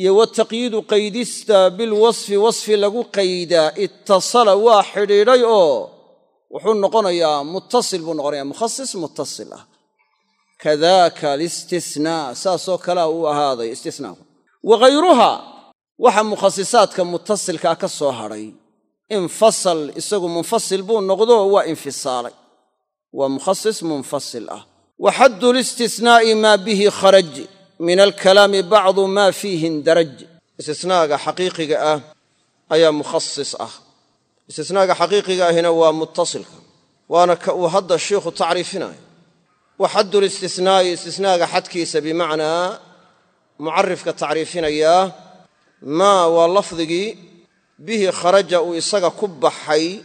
iyo wataqyiidu qaydista bilwasfi wasfi lagu qaydaa ittasala waa xidhiidhay oo wuxuu noqonayaa muttasil buu noqonayaa mukhasis muttasil ah. Kadaaka alistisnaa saasoo kalea uu ahaaday istisnaaku. Wa ghayruha waxa mukhasisaadka muttasilkaa ka soo hadhay infasal isagu munfasil buu noqdo waa infisaalay. Waa mukhasis munfasil ah. Wa xaddu listisnaa'i maa bihi kharaj min alkalaami bacdu maa fiihi indaraj istisnaaga xaqiiqiga ah ayaa mukhasis ah. Istisnaaga xaqiiqiga ahina waa muttasilka waana ka uu hadda shiikhu tacriifinayo. Wa xaddu listisnaa'i istisnaaga xadkiisa bimacnaa mucarifka tacriifinayaa maa waa lafdigii bihi kharaja uu isaga ku baxay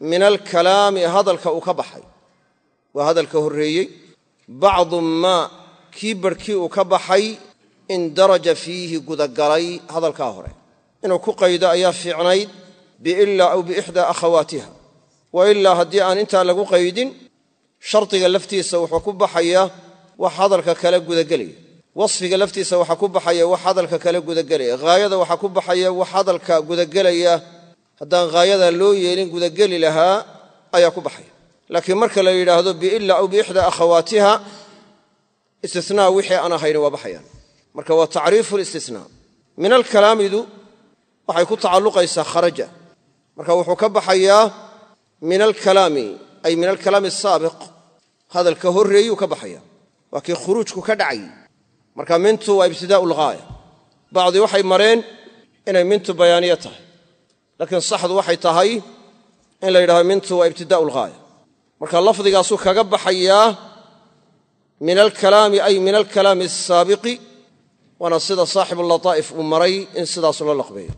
min alkalaami hadalka uu ka baxay. Waa hadalka horreeyey bacdu maa kii barhkii uu ka baxay indaraja fiihi gudagalay hadalkaa hore. Inuu ku qaydo ayaa fiicnayd biilaa aw biixdaa akhawaatiha. Wa ilaa haddii aan intaa lagu qaydin shardiga laftiisa wuxuu ku baxayaa wax hadalka kale gudagelaya. Wasfiga laftiisa waxaa ku baxaya wax hadalka kale gudagelaya. Haayada waxaa ku baxaya wax hadalka gudagelaya. Haddaan haayada loo yeelin gudageli lahaa ayaa ku baxaya. Laakiin marka la yidhaahdo biila aw biixdaa akhawaatiha istinaa wixii aan ahayni waa baxayaan. Marka waa tacriifu listisnaa min alkalaamidu waxay ku tacalluqaysaa kharaja. Marka wuxuu ka baxayaa min alkalaami ay min alkalaami asaabiq hadalka horreeyuu ka baxaya waa kii khuruujku ka dhacay. Marka mintu waa ibtidaa'u lghaaya bacdii waxay mareen inay mintu bayaaniye tahay. Laakiin saxdu waxay tahay in la yidhahdo mintu waa ibtidaa'u lghaaya marka lafdigaasuu kaga baxayaa min alkalaami ay min alkalaami asaabiqi waana sida saaxibu lataa'if uu maray in sidaasu la laqbeeyo.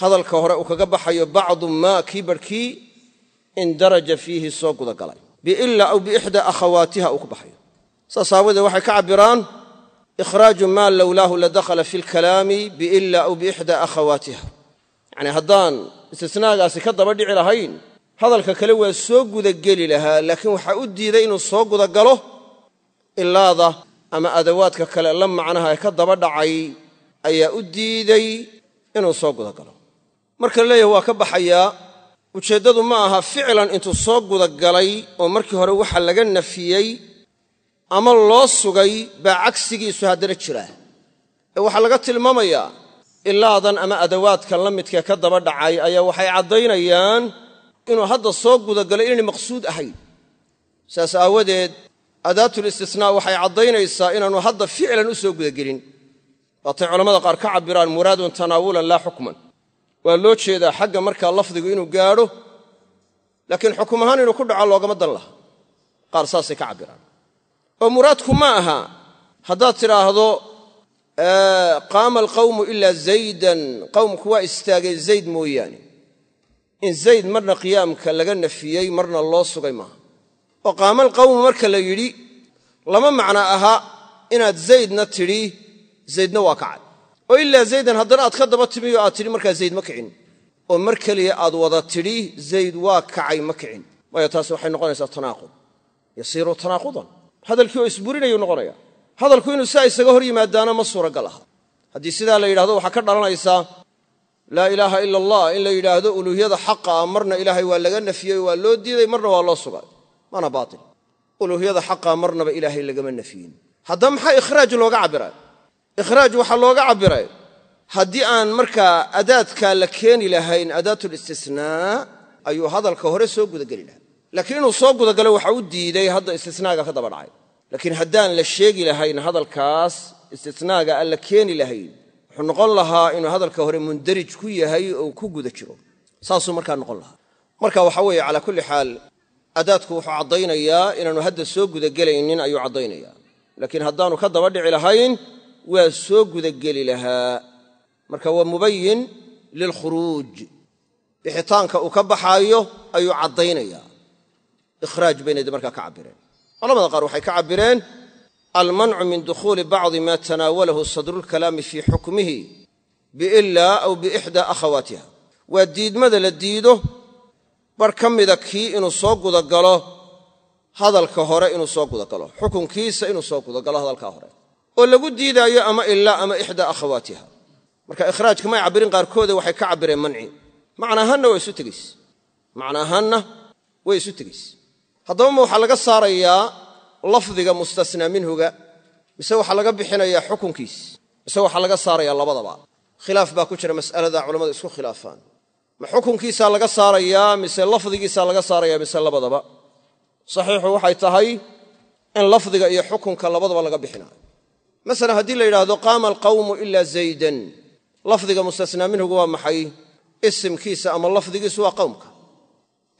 Hadalka hore uu kaga baxayo bacdu maa kii barhkii indaraja fiihi soo gudagalay biila aw biixdaa akhawaatiha uu ku baxayo. Saas aawadeed waxay ka cabbiraan ikhraaju maa lowlaahu la dakhala fi lkalaami biila aw biixdaa akhawaatiha. Yacnii haddaan istisnaagaasi ka daba dhici lahayn hadalka kale waa soo gudageli lahaa laakiin waxaa u diiday inuu soo gudagalo ilaada ama adawaadka kale la macnaha ee ka daba dhacay ayaa u diiday inuu soo gudagalo marka la leeyahay waa ka baxayaa ujeeddadu ma aha ficlan intuu soo gudagalay oo markii hore waxa laga nafiyey ama loo sugay baa cagsigiisu haddana jiraa ee waxaa laga tilmaamayaa ilaadan ama adawaadkan la midkee ka daba dhacay ayaa waxay caddaynayaan inuu hadda soo gudagalay inaynay maqsuud ahayn. Saas aawadeed adaatulistisnaa waxay caddaynaysaa inaanu hadda ficlan u soo gudagelin. Waatay culammada qaar ka cabbiraan muraadun tanaawulan laa xukman. Waa loo jeedaa xagga markaa lafdigu inuu gaadho laakiin xukum ahaan inuu ku dhaco loogama dan laha. Qaar saasay ka cabbiraan. Oo muraadku ma aha. Haddaad tidhaahdo qaama alqawmu ilaa zaydan. Qowmku waa istaagay zayd mooyaane. In zayd marna qiyaamka laga nafiyey marna loo sugay maaha oo qaama alqawmu marka la yidhi lama macno aha inaad zaydna tidhi zaydna waa kacay. Oo ilaa zaydan haddana aad ka daba timiyo aad tidhi markaa zayd ma kicin. Oo mar keliya aad wada tidhi zayd waa kacay ma kicin. Waayo taasi waxay noqonaysaa tanaaqud. Yasiiru tanaaqudan. Hadalkii oo isburinayuu noqonaya. Hadalku inuu saa isaga hor yimaadaana ma suuragal aha. Haddii sidaa la yidhahdo waxaa ka dhalanaysaa laa ilaaha ila allah. In la yidhaahdo uluuhiyada xaqa ah marna ilaahay waa laga nafiyey waa loo diiday marna waa loo sugay maana baatil. Uluuhiyada xaqa marnaba ilaahay lagama nafiyin haddaba maxaa ikhraaj looga cabbiray ikhraaj waxaa looga cabbiray haddii aan markaa adaadkaa la keeni lahayn adaatulistisnaa ayuu hadalka hore soo gudageli lahaa. Laakiin inuu soo gudagalo waxa u diiday hadda istisnaaga ka daba dhacay. Laakiin haddaan la sheegi lahayn hadalkaas istisnaaga aan la keeni lahayn wuxuu noqon lahaa inuu hadalka hore mundarij ku yahay oo ku guda jiro. Saasuu markaa noqon lahaa. Marka waxa weeye calaa kulli xaal adaadku wuxuu caddaynayaa inaanu hadda soo gudagelaynin ayuu caddaynaya laakiin haddaanu ka daba dhici lahayn waa soo gudageli lahaa. Marka waa mubayin lilkhuruuj bixitaanka uu ka baxaayo ayuu caddaynaya ikhraaj baynayda markaa ka cabbireen. Culamada qaar waxay ka cabbireen almancu min dukhuuli bacdi ma tanaawalahu sadrulkalaami fii xukmihi biila aw biixdaa akhawaatiha. Waa diidmada la diido bar ka mida kii inuu soo gudagalo hadalka hore inuu soo gudagalo xukunkiisa inuu soo gudagalo hadalkaa hore. Oo lagu diidaayo ama ilaa ama ixdaa akhawaatiha. Marka ikhraajka may cabbirin qaarkoode waxay ka cabbireen manci. Macnaahanna waa isu tegays macnaahanna way isu tegays haddaba ma waxaa laga saarayaa lafdiga mustasnaa minhuga mise waxaa laga bixinayaa xukunkiis mise waxaa laga saarayaa labadaba. Khilaaf baa ku jira mas'alada culammadu isku khilaafaan ma xukunkiisaa laga saarayaa mise lafdigiisaa laga saaraya mise labadaba. Saxiixu waxay tahay in lafdiga iyo xukunka labadaba laga bixinaayo masalan haddii la yidhaahdo qaama alqawmu ilaa zaydan. Lafdiga mustasnaa minhuga waa maxay? Isimkiisa ama lafdigiisu waa qowmka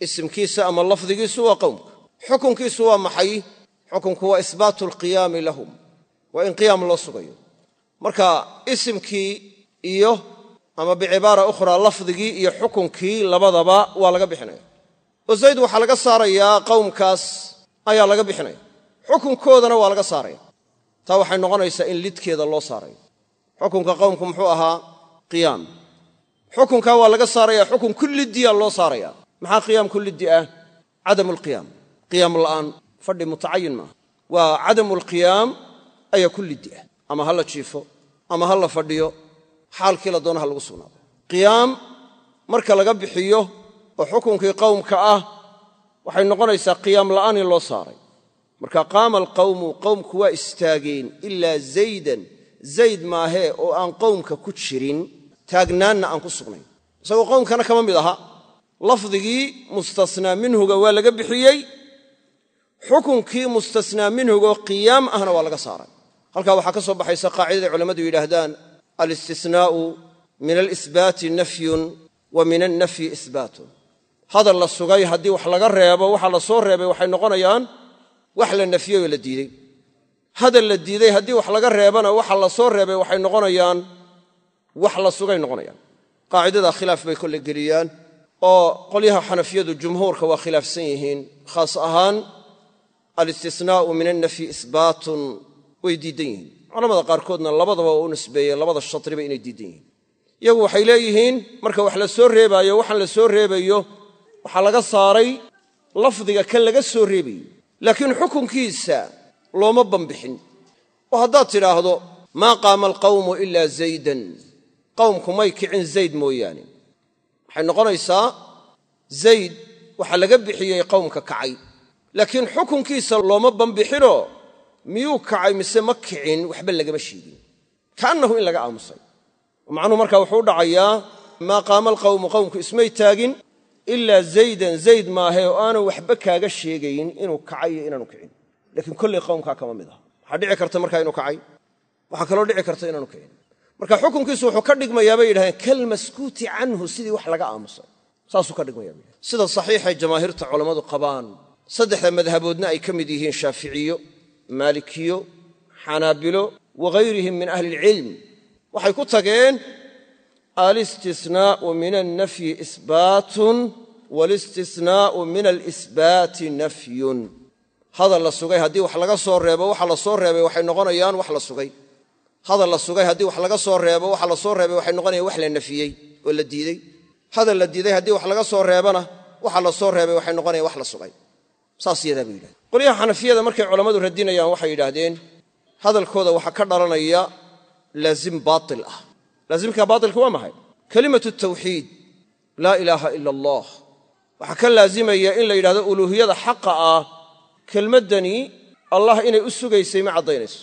isimkiisa ama lafdigiisu waa qowmka xukunkiisu waa maxay? Xukunku waa isbaatu alqiyaami lahum. Waa in qiyaam loo sugayo. Marka isimkii iyo ama bicibaara ukhraa lafdigii iyo xukunkii labadaba waa laga bixinaya. oo zayd waxaa laga saarayaa qowmkaas ayaa laga bixinaya. Xukunkoodana waa laga saaraya. Taa waxay noqonaysaa in lidkeeda loo saarayo. Xukunka qowmku muxuu ahaa qiyaam. Xukunkaa waa laga saaraya xukun kullidiya loo saaraya. Maxaa qiyaam kullidi ah? Cadamu alqiyaam qiyaam la'aan fadhi mutacayin maaha. Waa cadamu alqiyaam ayaa kullidi ah. Ama ha la jiifo ama ha la fadhiyo xaalkii la doona ha lagu sugnaado qiyaam marka laga bixiyo oo xukunkii qowmka ah waxay noqonaysaa qiyaam la'aan in loo saaray. Marka qaama alqawmu qowmku waa istaageen ilaa zaydan. Zayd maahee oo aan qowmka ku jirin taagnaanna aan ku sugnayn. Isagoo qowmkana kama mid aha. Lafdigii mustasnaa minhuga waa laga bixiyey xukunkii mustasnaa minhugaoo qiyaam ahna waa laga saaray. Halkaa waxaa ka soo baxaysa qaacidaday culammadu yidhaahdaan alistisnaa'u min alisbaati nafyun wa min annafyi isbaatun. Hadal la sugay haddii wax laga reebo waxa la soo reebay waxay noqonayaan wax la nafiyey oo la diidey hadal la diiday haddii wax laga reebana waxa la soo reebay waxay noqonayaan wax la sugay noqonayaan. Qaacidada khilaaf bay kolle geliyaan oo qolyaha xanafiyadu jumhuurka waa khilaafsan yihiin khaas ahaan alistisnaa'u min annafyi isbaatun way diiddan yihiin culamada qaarkoodna labadaba waa u nisbeeyeen labada shatriba inay diiddan yihiin. Iyagu waxay leeyihiin marka wax la soo reebaayo waxaan la soo reebayo waxaa laga saaray lafdiga kan laga soo reebayo laakiin xukunkiisa looma bambixin. Oo haddaad tidhaahdo maa qaama alqawmu ilaa zaydan. Qowmku may kicin zayd mooyaane. Waxay noqonaysaa zayd waxaa laga bixiyey qowmka kacay. Laakiin xukunkiisa looma bambixinoo miyuu kacay mise ma kicin? Waxba lagama sheegin. Kaannahu in laga aamusay. Macnuhu markaa wuxuu u dhacayaa maa qaama alqawmu qowmku ismay taagin? Ilaa zaydan zayd maahe oo aanu waxba kaaga sheegayn inuu kacay iyo inaanu kicin. Laakiin kollay qowmkaa kama mid ah waxaa dhici karta markaa inuu kacay. Waxaa kaloo dhici karta inaanu kicin. Marka xukunkiisu wuxuu ka dhigmayaa bay yidhahdeen kalmaskuuti canhu sidii wax laga aamusay. Saasuu ka dhigmaya bay sida saxiixay jamaahiirta culammadu qabaan saddexda madhaboodna ay ka mid yihiin shaaficiyo maalikiyo xanaabilo wahayrihim min ahli ilcilm. Waxay ku tageen alistisnaa'u min annafyi isbaatun walistisnaa'u min alisbaati nafyun. Hadal la sugay haddii wax laga soo reebo waxa la soo reebay waxay noqonayaan wax la sugay. Hadal la sugay haddii wax laga soo reebo waxa la soo reebay waxay noqonayaan wax la nafiyey oo la diidey hadal la diiday haddii wax laga soo reebana waxa la soo reebay waxay noqonayaan wax la sugay. Saas yadaa bay yidhahdeen qolyaha xanafiyada markay culammadu radinayaan waxay yidhaahdeen hadalkooda waxaa ka dhalanaya laazim baatil ah. Laazimka baatilka waa maxay? Kelimatu tawxiid laa ilaaha ila allah. Waxaa ka laazimaya in la yidhahdo uluuhiyada xaqa ah kelmaddani allah inay u sugaysay ma caddaynayso.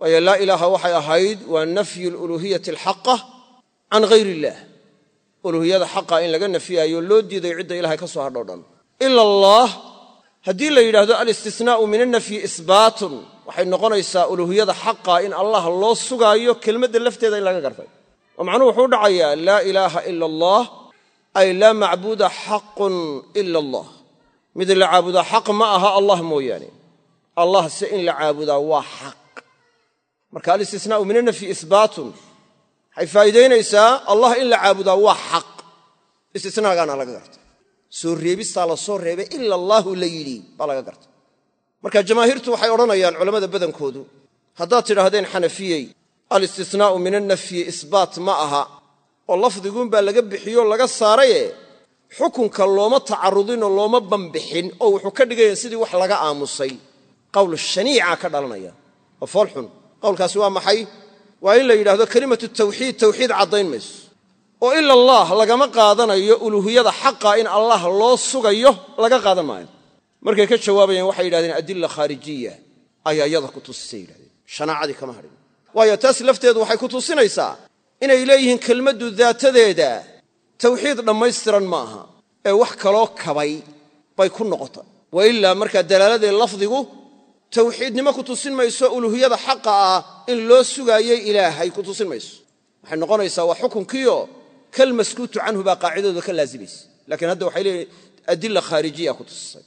Waayo laa ilaaha waxay ahayd waa nafyu luluuhiyati alxaqa can hayr illaah uluuhiyada xaqa in laga nafiyaayo loo diiday cidda ilahay ka soo hadho dhan haddii la yidhaahdo alistisnaa'u min annafyi isbaatun. Waxay noqonaysaa uluuhiyada xaqa in allah loo sugaayo kelmadda lafteeda in laga gartay oo macnuhu wuxuu dhacayaa laa ilaaha ila allah ay laa macbuuda xaqun ila allah mid la caabudaa xaq ma aha allah mooyaane. Allah se in la caabudaa waa xaq. Marka alistisnaa'u min annafyi isbaatun waxay faa'iidaynaysaa allah in la caabudaa waa xaq. Istisnaagaana laga gartay soo reebistaa la soo reebay ila allaahu la yidhi baa laga gartay marka jamaahiirtu waxay odhanayaan culammada badankoodu haddaad tidhaahdeen xanafiyey alistisnaa'u min annafyi isbaat ma aha oo lafdiguunbaa laga bixiyo laga saaraye xukunka looma tacarudinoo looma bambixin oo wuxuu ka dhigaya sidii wax laga aamusay. Qowl shaniica ka dhalanaya oo foolxun qowlkaasi waa maxay? Waa in la yidhahdo kelimatu tawxiid tawxiid caddayn mayso oo ila allah lagama qaadanayo uluuhiyada xaqa in allah loo sugayo laga qaadan maayo. Markay ka jawaabayeen waxay yidhahdeen adila khaarijiya. Ayaa iyada ku tusisay yidhahdeen. Shanaacadii kama hadhin waayo taas lafteedu waxay ku tusinaysaa inay leeyihiin kelmaddu daatadeeda. Tawxiid dhammaystiran ma aha. Ee wax kaloo kabay bay ku noqota. Wa ilaa markaa dalaaladee lafdigu tawxiidnimo ku tusin mayso uluuhiyada xaqa ah in loo sugaayey ilaahay ku tusin mayso. Waxay noqonaysaa waa xukunkiio kal maskuutu canhu baa qaacidooda ka laazimaysa lakiin hadda waxay leeyihiin adila khaarijiya ku tusisay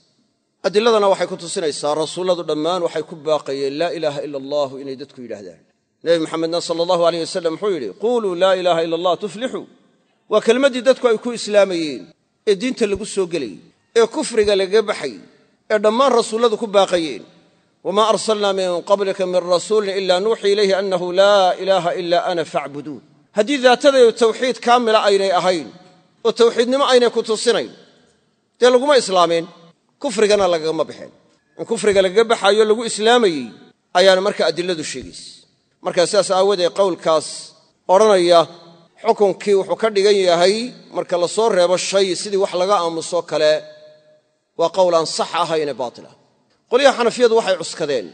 adiladana waxay ku tusinaysaa rasuulladu dhammaan waxay ku baaqayeen laa ilaaha ila allahu inay dadku yidhaahdaan. Nebi maxamedna sala allahu aleyh wasalam wuxuu yidhi quuluu laa ilaaha ila allah tuflixuu. Waa kelmaddii dadku ay ku islaamayeen ee diinta lagu soo gelayey ee kufriga lagaga baxay ee dhammaan rasuulladu ku baaqayeen. Wamaa arsalnaa min qablika min rasuulin ila nuuxii ilayhi annahu laa ilaaha ila ana facbuduun haddii daatadeedu tawxiid kaamila aynay ahayn oo tawxiidnimo aynay ku tusinayn dee laguma islaameen kufrigana lagagama baxeen in kufriga lagaga baxaayo lagu islaamayey ayaana marka adiladu sheegaysa markaa sidaas aawadeed qowlkaas odhanaya xukunkii wuxuu ka dhigan yahay marka la soo reebo shay sidii wax laga aamuso kale waa qowl aan sax ahayne baatilah qolyaha xanafiyadu waxay cuskadeen.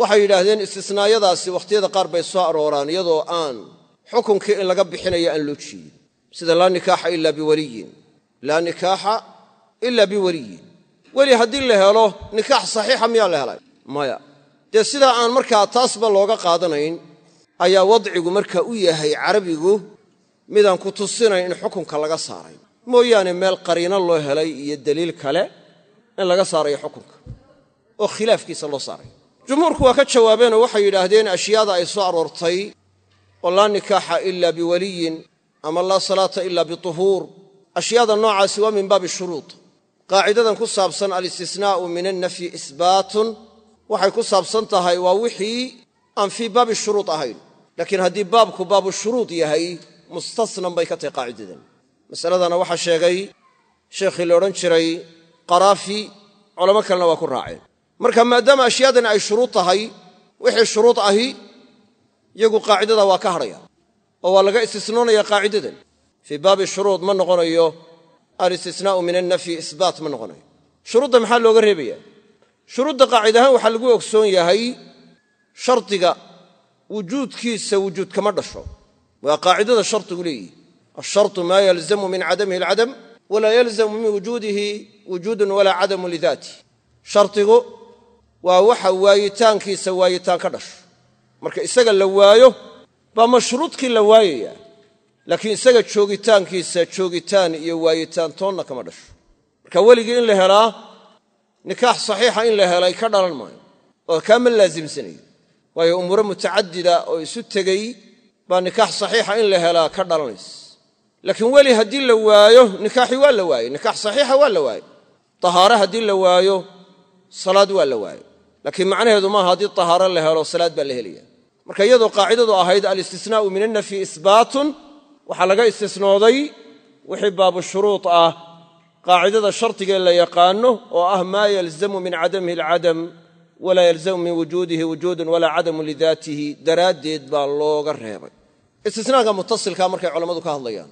Waxay yidhaahdeen istisnaayadaasi wakhtiyada qaar bay soo arooraan iyadoo aan xukunkii in laga bixinayo aan loo jeedin. Sida laa nikaaxa ila biwaliyin. Laa nikaaxa ila biwaliyin. Weli haddii la helo nikaax saxiixa miyaa la helay? Maya. Dee sidaa aan markaa taasba looga qaadanayn ayaa wadcigu marka u yahay carabigu midaan ku tusinayn in xukunka laga saaray. Mooyaane meel qariino loo helay iyo daliil kale in laga saarayo xukunka. Oo khilaafkiisa loo saaray. Jumhuurku waa ka jawaabeenoo waxay yidhaahdeen ashyaada ay soo aroortay oo laa nikaaxa ila biwaliyin ama laa salaata ila bituhuur. Ashyaada noocaasi waa min baabi shuruud. Qaacidadan ku saabsan alistisnaa'u min annafyi isbaatun waxay ku saabsan tahay waa wixii aan fii baabi shuruud ahayn. Laakiin haddii baabku baabu shuruud yahay mustasnan bay ka tahay qaacidadan. Masaladana waxaa sheegay sheekhii la odhan jiray qaraafi culamo kalena waa ku raaceen. Marka maadaama ashyaadani ay shuruud tahay wixii shuruud ahi iyagu qaacidada waa ka hadhaya oo waa laga istisnoonaya qaacidadan. Fii baabi shuruud ma noqonayo alistisnaa'u min annafyi isbaat ma noqonayo. Shuruudda maxaa looga reebaya? Shuruudda qaacid ahaan waxaa lagu ogsoon yahay shardiga wujuudkiisa wujuud kama dhasho. Waa qaacidada shardigu leeyihi ashartu maa yalzamu min cadamihi alcadam walaa yalzamu min wujuudihi wujuudun walaa cadamu lidaatih shardigu waa waxa waayitaankiisa waayitaan ka dhasho marka isaga la waayo baa mashruudkii la waayaya. Laakiin isaga joogitaankiisa joogitaan iyo waayitaan toonna kama dhasho. Marka weligii in la helaa nikaax saxiixa in la helay ka dhalan maayo oo kaama laasimsanayo waayo umuuro mutacadida oo isu tegey baa nikaax saxiixa in la helaa ka dhalanaysa. Laakiin weli haddii la waayo nikaaxi waa la waayey nikaax saxiixa waa la waayey tahaare haddii la waayo salaad waa la waayo laakiin macnaheedu maaha haddii tahaaro la helo salaad baa la helaya marka iyadoo qaacidadu ahayd alistisnaa'u min annafyi isbaatun waxaa laga istisnooday wixii baabu shuruud ah. Qaacidada shardigee la yaqaano oo ah maa yalzamu min cadamihi alcadam walaa yalzamu min wujuudihi wujuudun walaa cadamu lidaatihi daraaddeed baa looga reebay. Istisnaaga mutasilkaa markay culammadu ka hadlayaan.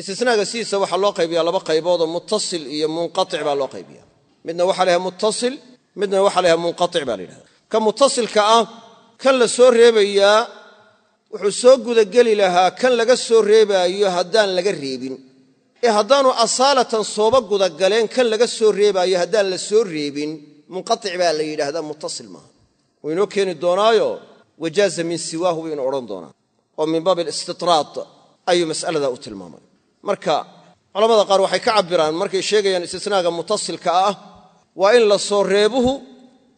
Istisnaaga sidiisa waxaa loo qaybiyaa laba qayboodoo muttasil iyo munqatic baa loo qaybiya midna waxaa la yhaha muttasil midna waxaa la yhaha munqatic baa la yidhahda ka muttasilka ah kan la soo reebayaa wuxuu soo gudageli lahaa kan laga soo reebaayo haddaan laga reebin. Ee haddaanu asaalatan sooba gudagaleen kan laga soo reebaayo haddaan la soo reebin munqatic baa la yidhaahdaa muttasil maaha. Wuu inoo keeni doonaayo wajaaza min siwaahu buu inu odhan doonaa. Oo min baab alistitraad ayuu mas'aladaa u tilmaamay. Marka culamada qaar waxay ka cabbiraan markay sheegayaan istisnaaga muttasilka ah waa in la soo reebuhu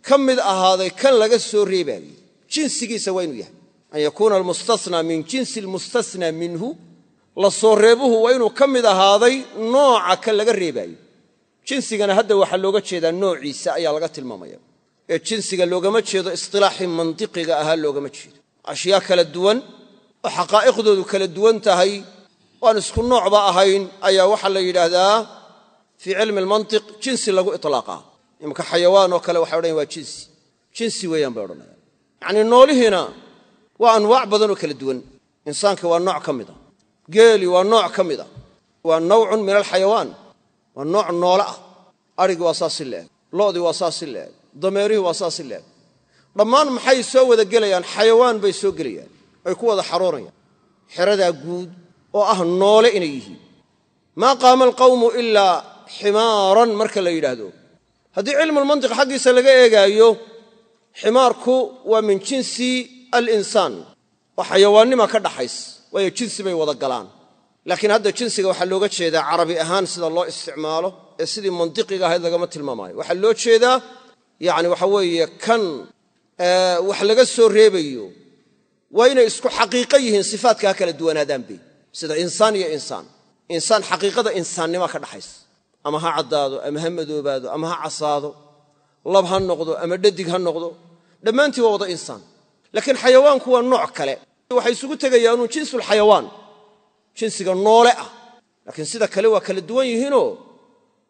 ka mid ahaaday kan laga soo reebaayo jinsigiisa waa inuu yahay. An yakuuna almustasnaa min jinsi almustasnaa minhu la soo reebuhu waa inuu ka mid ahaaday nooca kan laga reebaayo. Jinsigana hadda waxaa looga jeedaa noociisa ayaa laga tilmaamaya. Ee jinsiga loogama jeedo istilaaxii mantiqiga ahaa loogama jeedo. Ashyaa kala duwan oo xaqaa'iqdoodu kala duwan tahay waan isku noocba ahayn ayaa waxaa la yidhaahdaa fii cilmi almantiq jinsi lagu ilaaqaa imaka xayawaan oo kale waxay odhanayan waa jinsi. Jinsi weeyaan bay odhanayaan yacnii noolihiina waa anwaac badanoo kala duwan. Insaanka waa nooc ka mida. Geeli waa nooc ka mida. Waa nawcun min alxayawaan waa nooc noole ah. Adhigi waa saas si leeg lo'dii waa saas si leeg dameerihii waa saas si leeg dhammaan maxay soo wada gelayaan? Xayawaan bay soo gelayaan. Ay ku wada xaroonayaan xeradaa guud oo ah noole inay yihiin. Maa qaama alqawmu ilaa ximaaran marka la yidhaahdo. Haddii cilmulmantiq xaggiisa laga eegaayo ximaarku waa min jinsi alinsaan. Oo xayawaannima ka dhaxays waayo jinsi bay wada galaan. Laakiin hadda jinsiga waxaa looga jeedaa carabi ahaan sida loo isticmaalo ee sidii mantiqiga ahayd lagama tilmaamaayo. Waxaa loo jeedaa yani waxa weeye kan wax laga soo reebayo. Waa inay isku xaqiiqo yihiin sifaadka ha kala duwanaadaanbe sida insaan iyo insaan. Insaan xaqiiqada insaannima ka dhaxaysa. Ama ha caddaado ama ha madoobaado ama ha casaado lab ha noqdo ama dhadig ha noqdo dhammaantii waa wada insaan. Laakiin xayawaanku waa nooc kale. Waxay isugu tegayaanuun jinsulxayawaan jinsiga noole ah. Laakiin sida kale waa kala duwan yihiinoo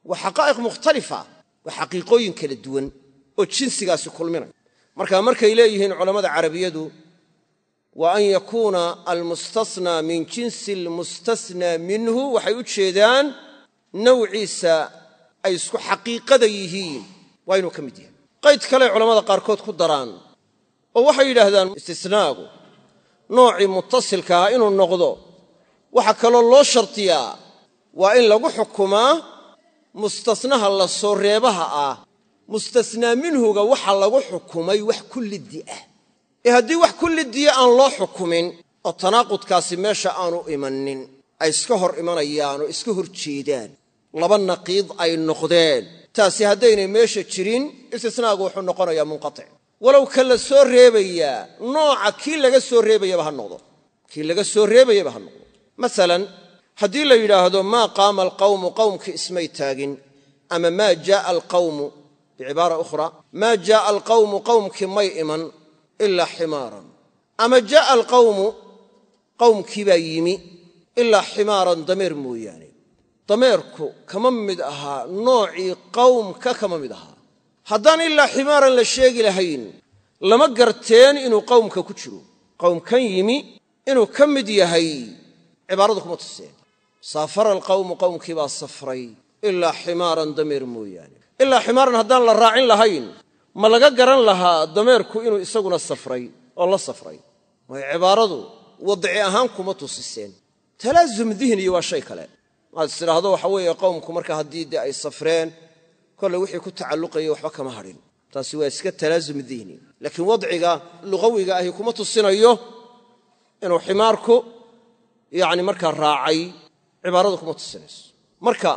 waa xaqaa'iq mukhtalifa waa xaqiiqooyin kala duwan oo jinsigaasi kulminaya marka markay leeyihiin culammada carabiyadu wa an yakuuna almustasnaa min jinsi almustasnaa minhu waxay u jeedaan nawciisa ay isku xaqiiqada yihiin waa inuu ka mid yahay. Qayd kaley culamada qaarkood ku daraan oo waxay yidhaahdaan istisnaagu noocii mutasilka ah inuu noqdo waxaa kaloo loo shartiyaa waa in lagu xukumaa mustasnaha la soo reebaha ah mustasnaa minhuga waxa lagu xukumay wax kulliddi ah. Ee haddii wax kullidiya aan loo xukumin oo tanaaqudkaasi meesha aanu imannin ay iska hor imanayaan oo iska hor jeedaan laba naqiid ay noqdeen taasi haddaynay meesha jirin istisnaagu wuxuu noqonayaa munqatic walow ka la soo reebayaa nooca kii laga soo reebayaba ha noqdo. Kii laga soo reebayaba ha noqdo. Masalan haddii la yidhaahdo maa qaama alqawmu qawmkii ismay taagin ama maa jaaa alqawmu bicibaara ukhra maa jaaa alqawmu qawmkii may iman ilaa ximaaran. Ama jaaa alqawmu qawmkii baa yimi ilaa ximaaran dameer mooyaane dameerku kama mid ahaa noocii qawmka kama mid ahaa. Haddaan ilaa ximaaran la sheegi lahayn lama garteen inuu qawmka ku jiro. Qawmkan yimi inuu ka mid yahay cibaaradu kuma tuseen saafara alqawmu qawmkii baa safray ilaa ximaaran dameer mooyaane. Ilaa ximaaran haddaan la raacin lahayn ma laga garan lahaa dameerku inuu isaguna safray oo la safray. Waayo cibaaradu wadci ahaan kuma tusiseen. Talaasum dihniyi waa shay kale maad is tidhaahdo waxa weeye qowmku marka haddii dee ay safreen kolle wixii ku tacalluqaya waxba kama hadhin. Taasi waa iska talaasum dihni laakiin wadciga luqawiga ahi kuma tusinayo inuu ximaarku yacni markaa raacay cibaaradu kuma tusinayso. Marka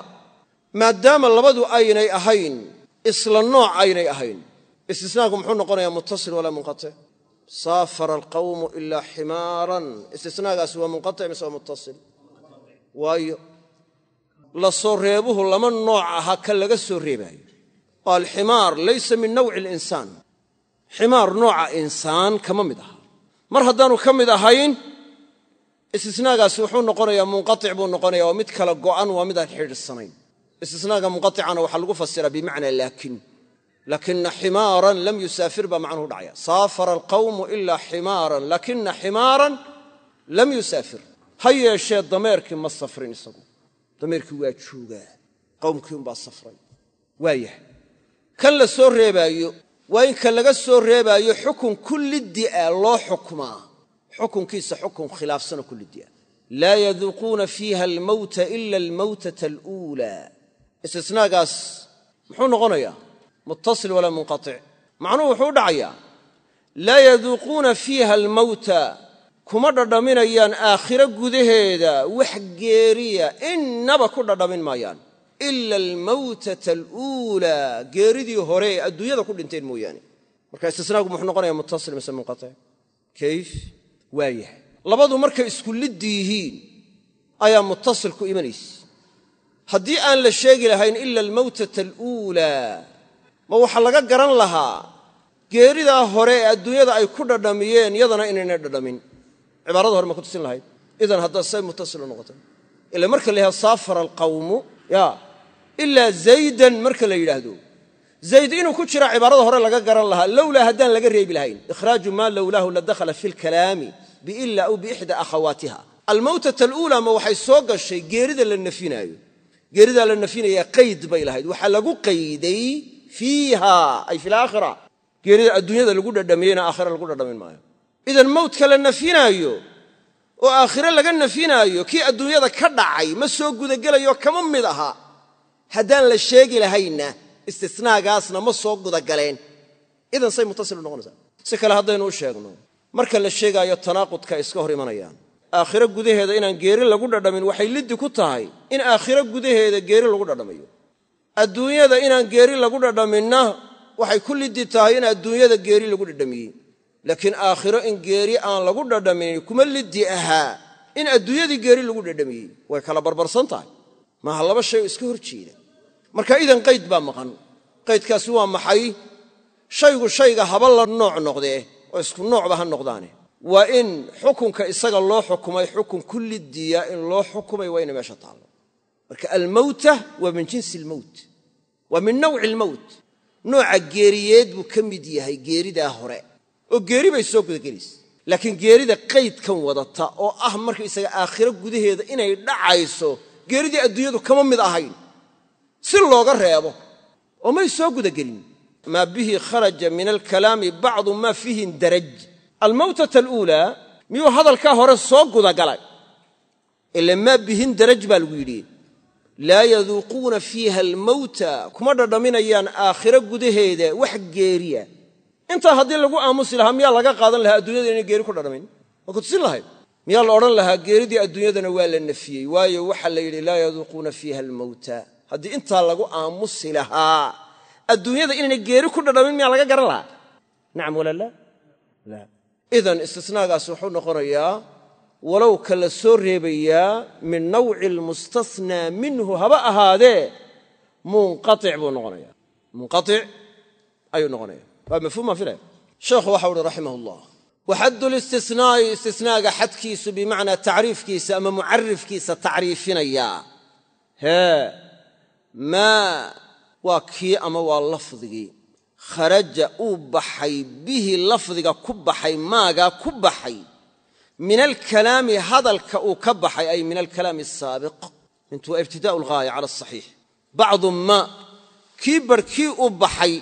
maadaama labadu aynay ahayn isla nooc aynay ahayn istisnaaku muxuu noqonayaa muttasil walaa munqatic saafara alqawmu ilaa ximaaran. Istisnaagaasi waa munqatic mise waa muttasil? Waayo la soo reebuhu lama nooc aha ka laga soo reebaayo. Oo alximaar laysa min nawci alinsaan. Ximaar nooca insaan kama mid aha. Mar haddaanu ka mid ahayn istisnaagaasi wuxuu noqonayaa munqatic buu noqonaya waa mid kala go'an waa midaan xidhiidsanayn. Istisnaaga munqaticana waxaa lagu fasiraa bimacnaa laakin lakina ximaaran lam yusaafir baa macnuhu dhacaya. Saafara alqawmu ilaa ximaaran lakina ximaaran lam yusaafir. Ha yeeshee dameerkii ma safrin isagu dameerkii waa joogaa qowmkii umbaa safray. Waayahay kan la soo reebaayo waa in ka laga soo reebaayo xukun kulliddi'a loo xukmaa xukunkiisa xukun khilaafsanoo kulliddi'a laa yaduuquuna fiiha almowta ila almowtata aluulaa istisnaagaas muxuu noqonayaa? Muttasil walaa munqatic macnuhu wuxuu u dhacayaa laa yaduuquuna fiiha almowta kuma dhadhaminayaan aakhiro gudaheeda wax geeriya innaba ku dhadhamin maayaan. Ila almawtata aluulaa geeridii hore ee adduunyada ku dhinteen mooyaane. Marka istisnaagu muxuu noqonaya muttasil mise munqatic kayf waa yahay. Labadu markay isku liddi yihiin ayaa muttasilku imanaysa. Haddii aan la sheegi lahayn ila almawtata aluulaa ma waxaa laga garan lahaa geeridaa hore ee adduunyada ay ku dhadhamiyeen yadana inaynay dhadhamin cibaarada hore ma ku tusin lahayd. Idan haddaa say muttasilu noqotay. Ila marka la saafara alqawmu ya ilaa zaydan marka la yidhaahdo. Zayd inuu ku jira cibaarada hore laga garan lahaa lowlaa haddaan laga reebi lahayn. Ikhraaju maa lowlaahu la dakhala fi lkalaami biila aw biixda akhawaatiha. Almawtata aluulaa ma waxay soo gashay geerida la nafinaayo geeridaa la nafinayaa qayd bay lahayd. Waxaa lagu qayday fiiha ay fi laakhira geerida adduunyada lagu dhadhamiyeyna aakhira lagu dhadhamin maayo idan mawdka la nafinaayo oo aakhire laga nafinaayo kii adduunyada ka dhacay ma soo gudagelayo kama mid aha. Haddaan la sheegi lahaynna istisnaagaasna ma soo gudagaleen. Idan say muttasilu noqonaysaa. Si kale haddaynu u sheegno marka la sheegaayo tanaaqudka iska hor imanayaan. Aakhiro gudaheeda inaan geeri lagu dhadhamin waxay liddi ku tahay in aakhiro gudaheeda geeri lagu dhadhamayo. Adduunyada inaan geeri lagu dhadhaminna waxay ku liddi tahay in adduunyada geeri lagu dhadhamiyey laakiin aakhiro in geeri aan lagu dhadhamin kuma liddi ahaa in adduunyadii geeri lagu dhadhamiyey way kala barbarsan tahay. Maaha laba shay oo iska hor jeeda marka idan qayd baa maqan. Qaydkaasi waa maxay? Shaygu shayga haba la nooc noqdee oo isku noocba ha noqdaane. Waa in xukunka isaga loo xukumay xukun ku liddiya in loo xukumay waa ina meesha taallo. Marka almowta waa min jinsi almowt waa min nawci almowt nooca geeriyeed buu ka mid yahay geeridaa hore oo geeri bay soo gudagelaysa laakiin geerida qaydkan wadata oo ah markaysaga aakhiro gudaheeda inay dhacayso geeridii adduunyadu kama mid ahayn. Si looga reebo oo may soo gudagelin. Maa bihi kharaja min alkalaami bacdu maa fiihi indaraj almawtata aluulaa miyuu hadalkaa hore soo gudagalay? Ila maa bihin daraj baa lagu yidhi. Laa yaduuquuna fiiha almawta kuma dhadhaminayaan aakhiro gudaheeda wax geeriya intaa haddii lagu aamusi lahaa miyaa laga qaadan lahaa adduunyada inay geeri ku dhadhamin waa kutusin lahayd? Miyaa la odhan lahaa geeridii adduunyadana waa la nafiyey? Waayo waxaa la yidhi laa yaduuquuna fiiha almawta. Haddii intaa lagu aamusi lahaa adduunyada inaynay geeri ku dhadhamin miyaa laga garan lahaa? Nacam wala la idan istisnaagaas wuxuu noqonayaa walow ka la soo reebayaa min nawci almustathnaa minhu haba ahaadee munqaic buu noqonaya munqaic ayuu noqonaya waa mafhuuma filaya sheekhu waxa uhi raximah ullah waxaddu listisnaa'i istisnaaga xadkiisu bimacnaa tacriifkiisa ama mucarifkiisa tacriifinayaa hee maa waa kii ama waa lafdigii. Kharaja uu baxay bihi lafdiga ku baxay maagaa ku baxay. Min alkalaami hadalka uu ka baxay ay min alkalaami asaabiq intu ibtidaau alghaaya cala asaxiix bacdu maa kii barhkii u baxay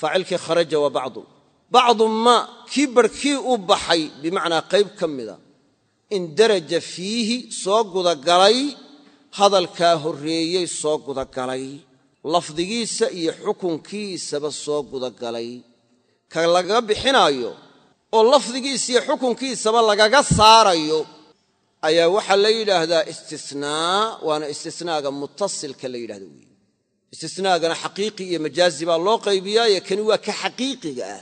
faacilkii kharaja waa bacdu. Bacdu maa kii barhkii u baxay bimacnaa qayb ka mida indaraja fiihi soo gudagalay hadalkaa horreeyey soo gudagalay lafdigiisa iyo xukunkiisaba soo gudagalay. Ka lagaga bixinaayo oo lafdigiisa iyo xukunkiisaba lagaga saarayo ayaa waxaa la yidhaahdaa istisnaa waana istisnaaga mutasilka la yidhahdo weeye istisnaagana xaqiiqi iyo majaazi baa loo qaybiyaaye kani waa ka xaqiiqiga ah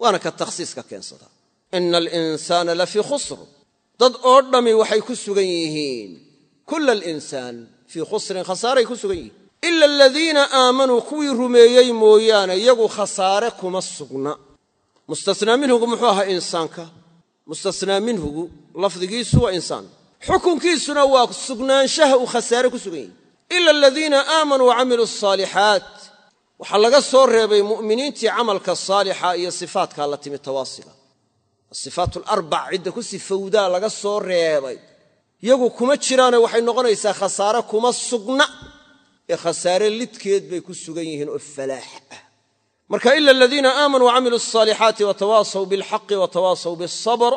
waana ka takhsiiska keensada. Ina alinsaana lafii khusr. Dad oo dhammi waxay ku sugan yihiin. Kula alinsaan fii khusrin khasaaray ku sugan yihiin. Ila aladiina aamanuu kuwii rumeeyey mooyaane iyagu khasaare kuma sugna. Mustasnaa minhugu muxuu ahaa insaanka? Mustasnaa minhugu lafdigiisu waa insaan. Xukunkiisuna waa sugnaanshaha uu khasaare ku sugan yahay ila aladiina aamanuu wacamiluu asaalixaat waxaa laga soo reebay mu'miniintii camalka saalixa iyo sifaatkaa la timi tawaasiga. Asifaat alarbac cidda ku sifowdaa laga soo reebay. Yagu kuma jiraane waxay noqonaysaa khasaare kuma sugna. Ee khasaare lidkeed bay ku sugan yihiin oo falaax ah. Marka ila aladiina aamanuu wacamiluu asaalixaati watawaasaw bilxaqi watawaasaw biasabr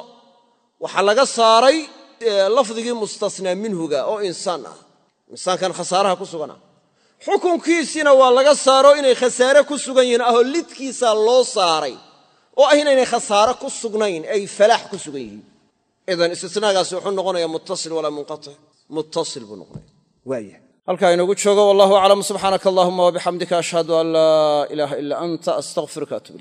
waxaa laga saaray lafdigii mustasnaa minhuga oo insaan ah insaankan khasaaraha ku sugan ah xukunkiisiina waa laga saaro inay khasaare ku sugan yihiin ahoo lidkiisaa loo saaray oo ah inaynay khasaare ku sugnayn ay falaax ku sugan yihiin. Idan istisnaagaasi wuxuu noqonayaa muttasil walaa munqatic muttasil buu noqonaya waaya halkaa inoogu joogo wallahu aclam subxaanaka allahuma wabixamdika ashhadu an laa ilaaha ila anta astaqfiruka atub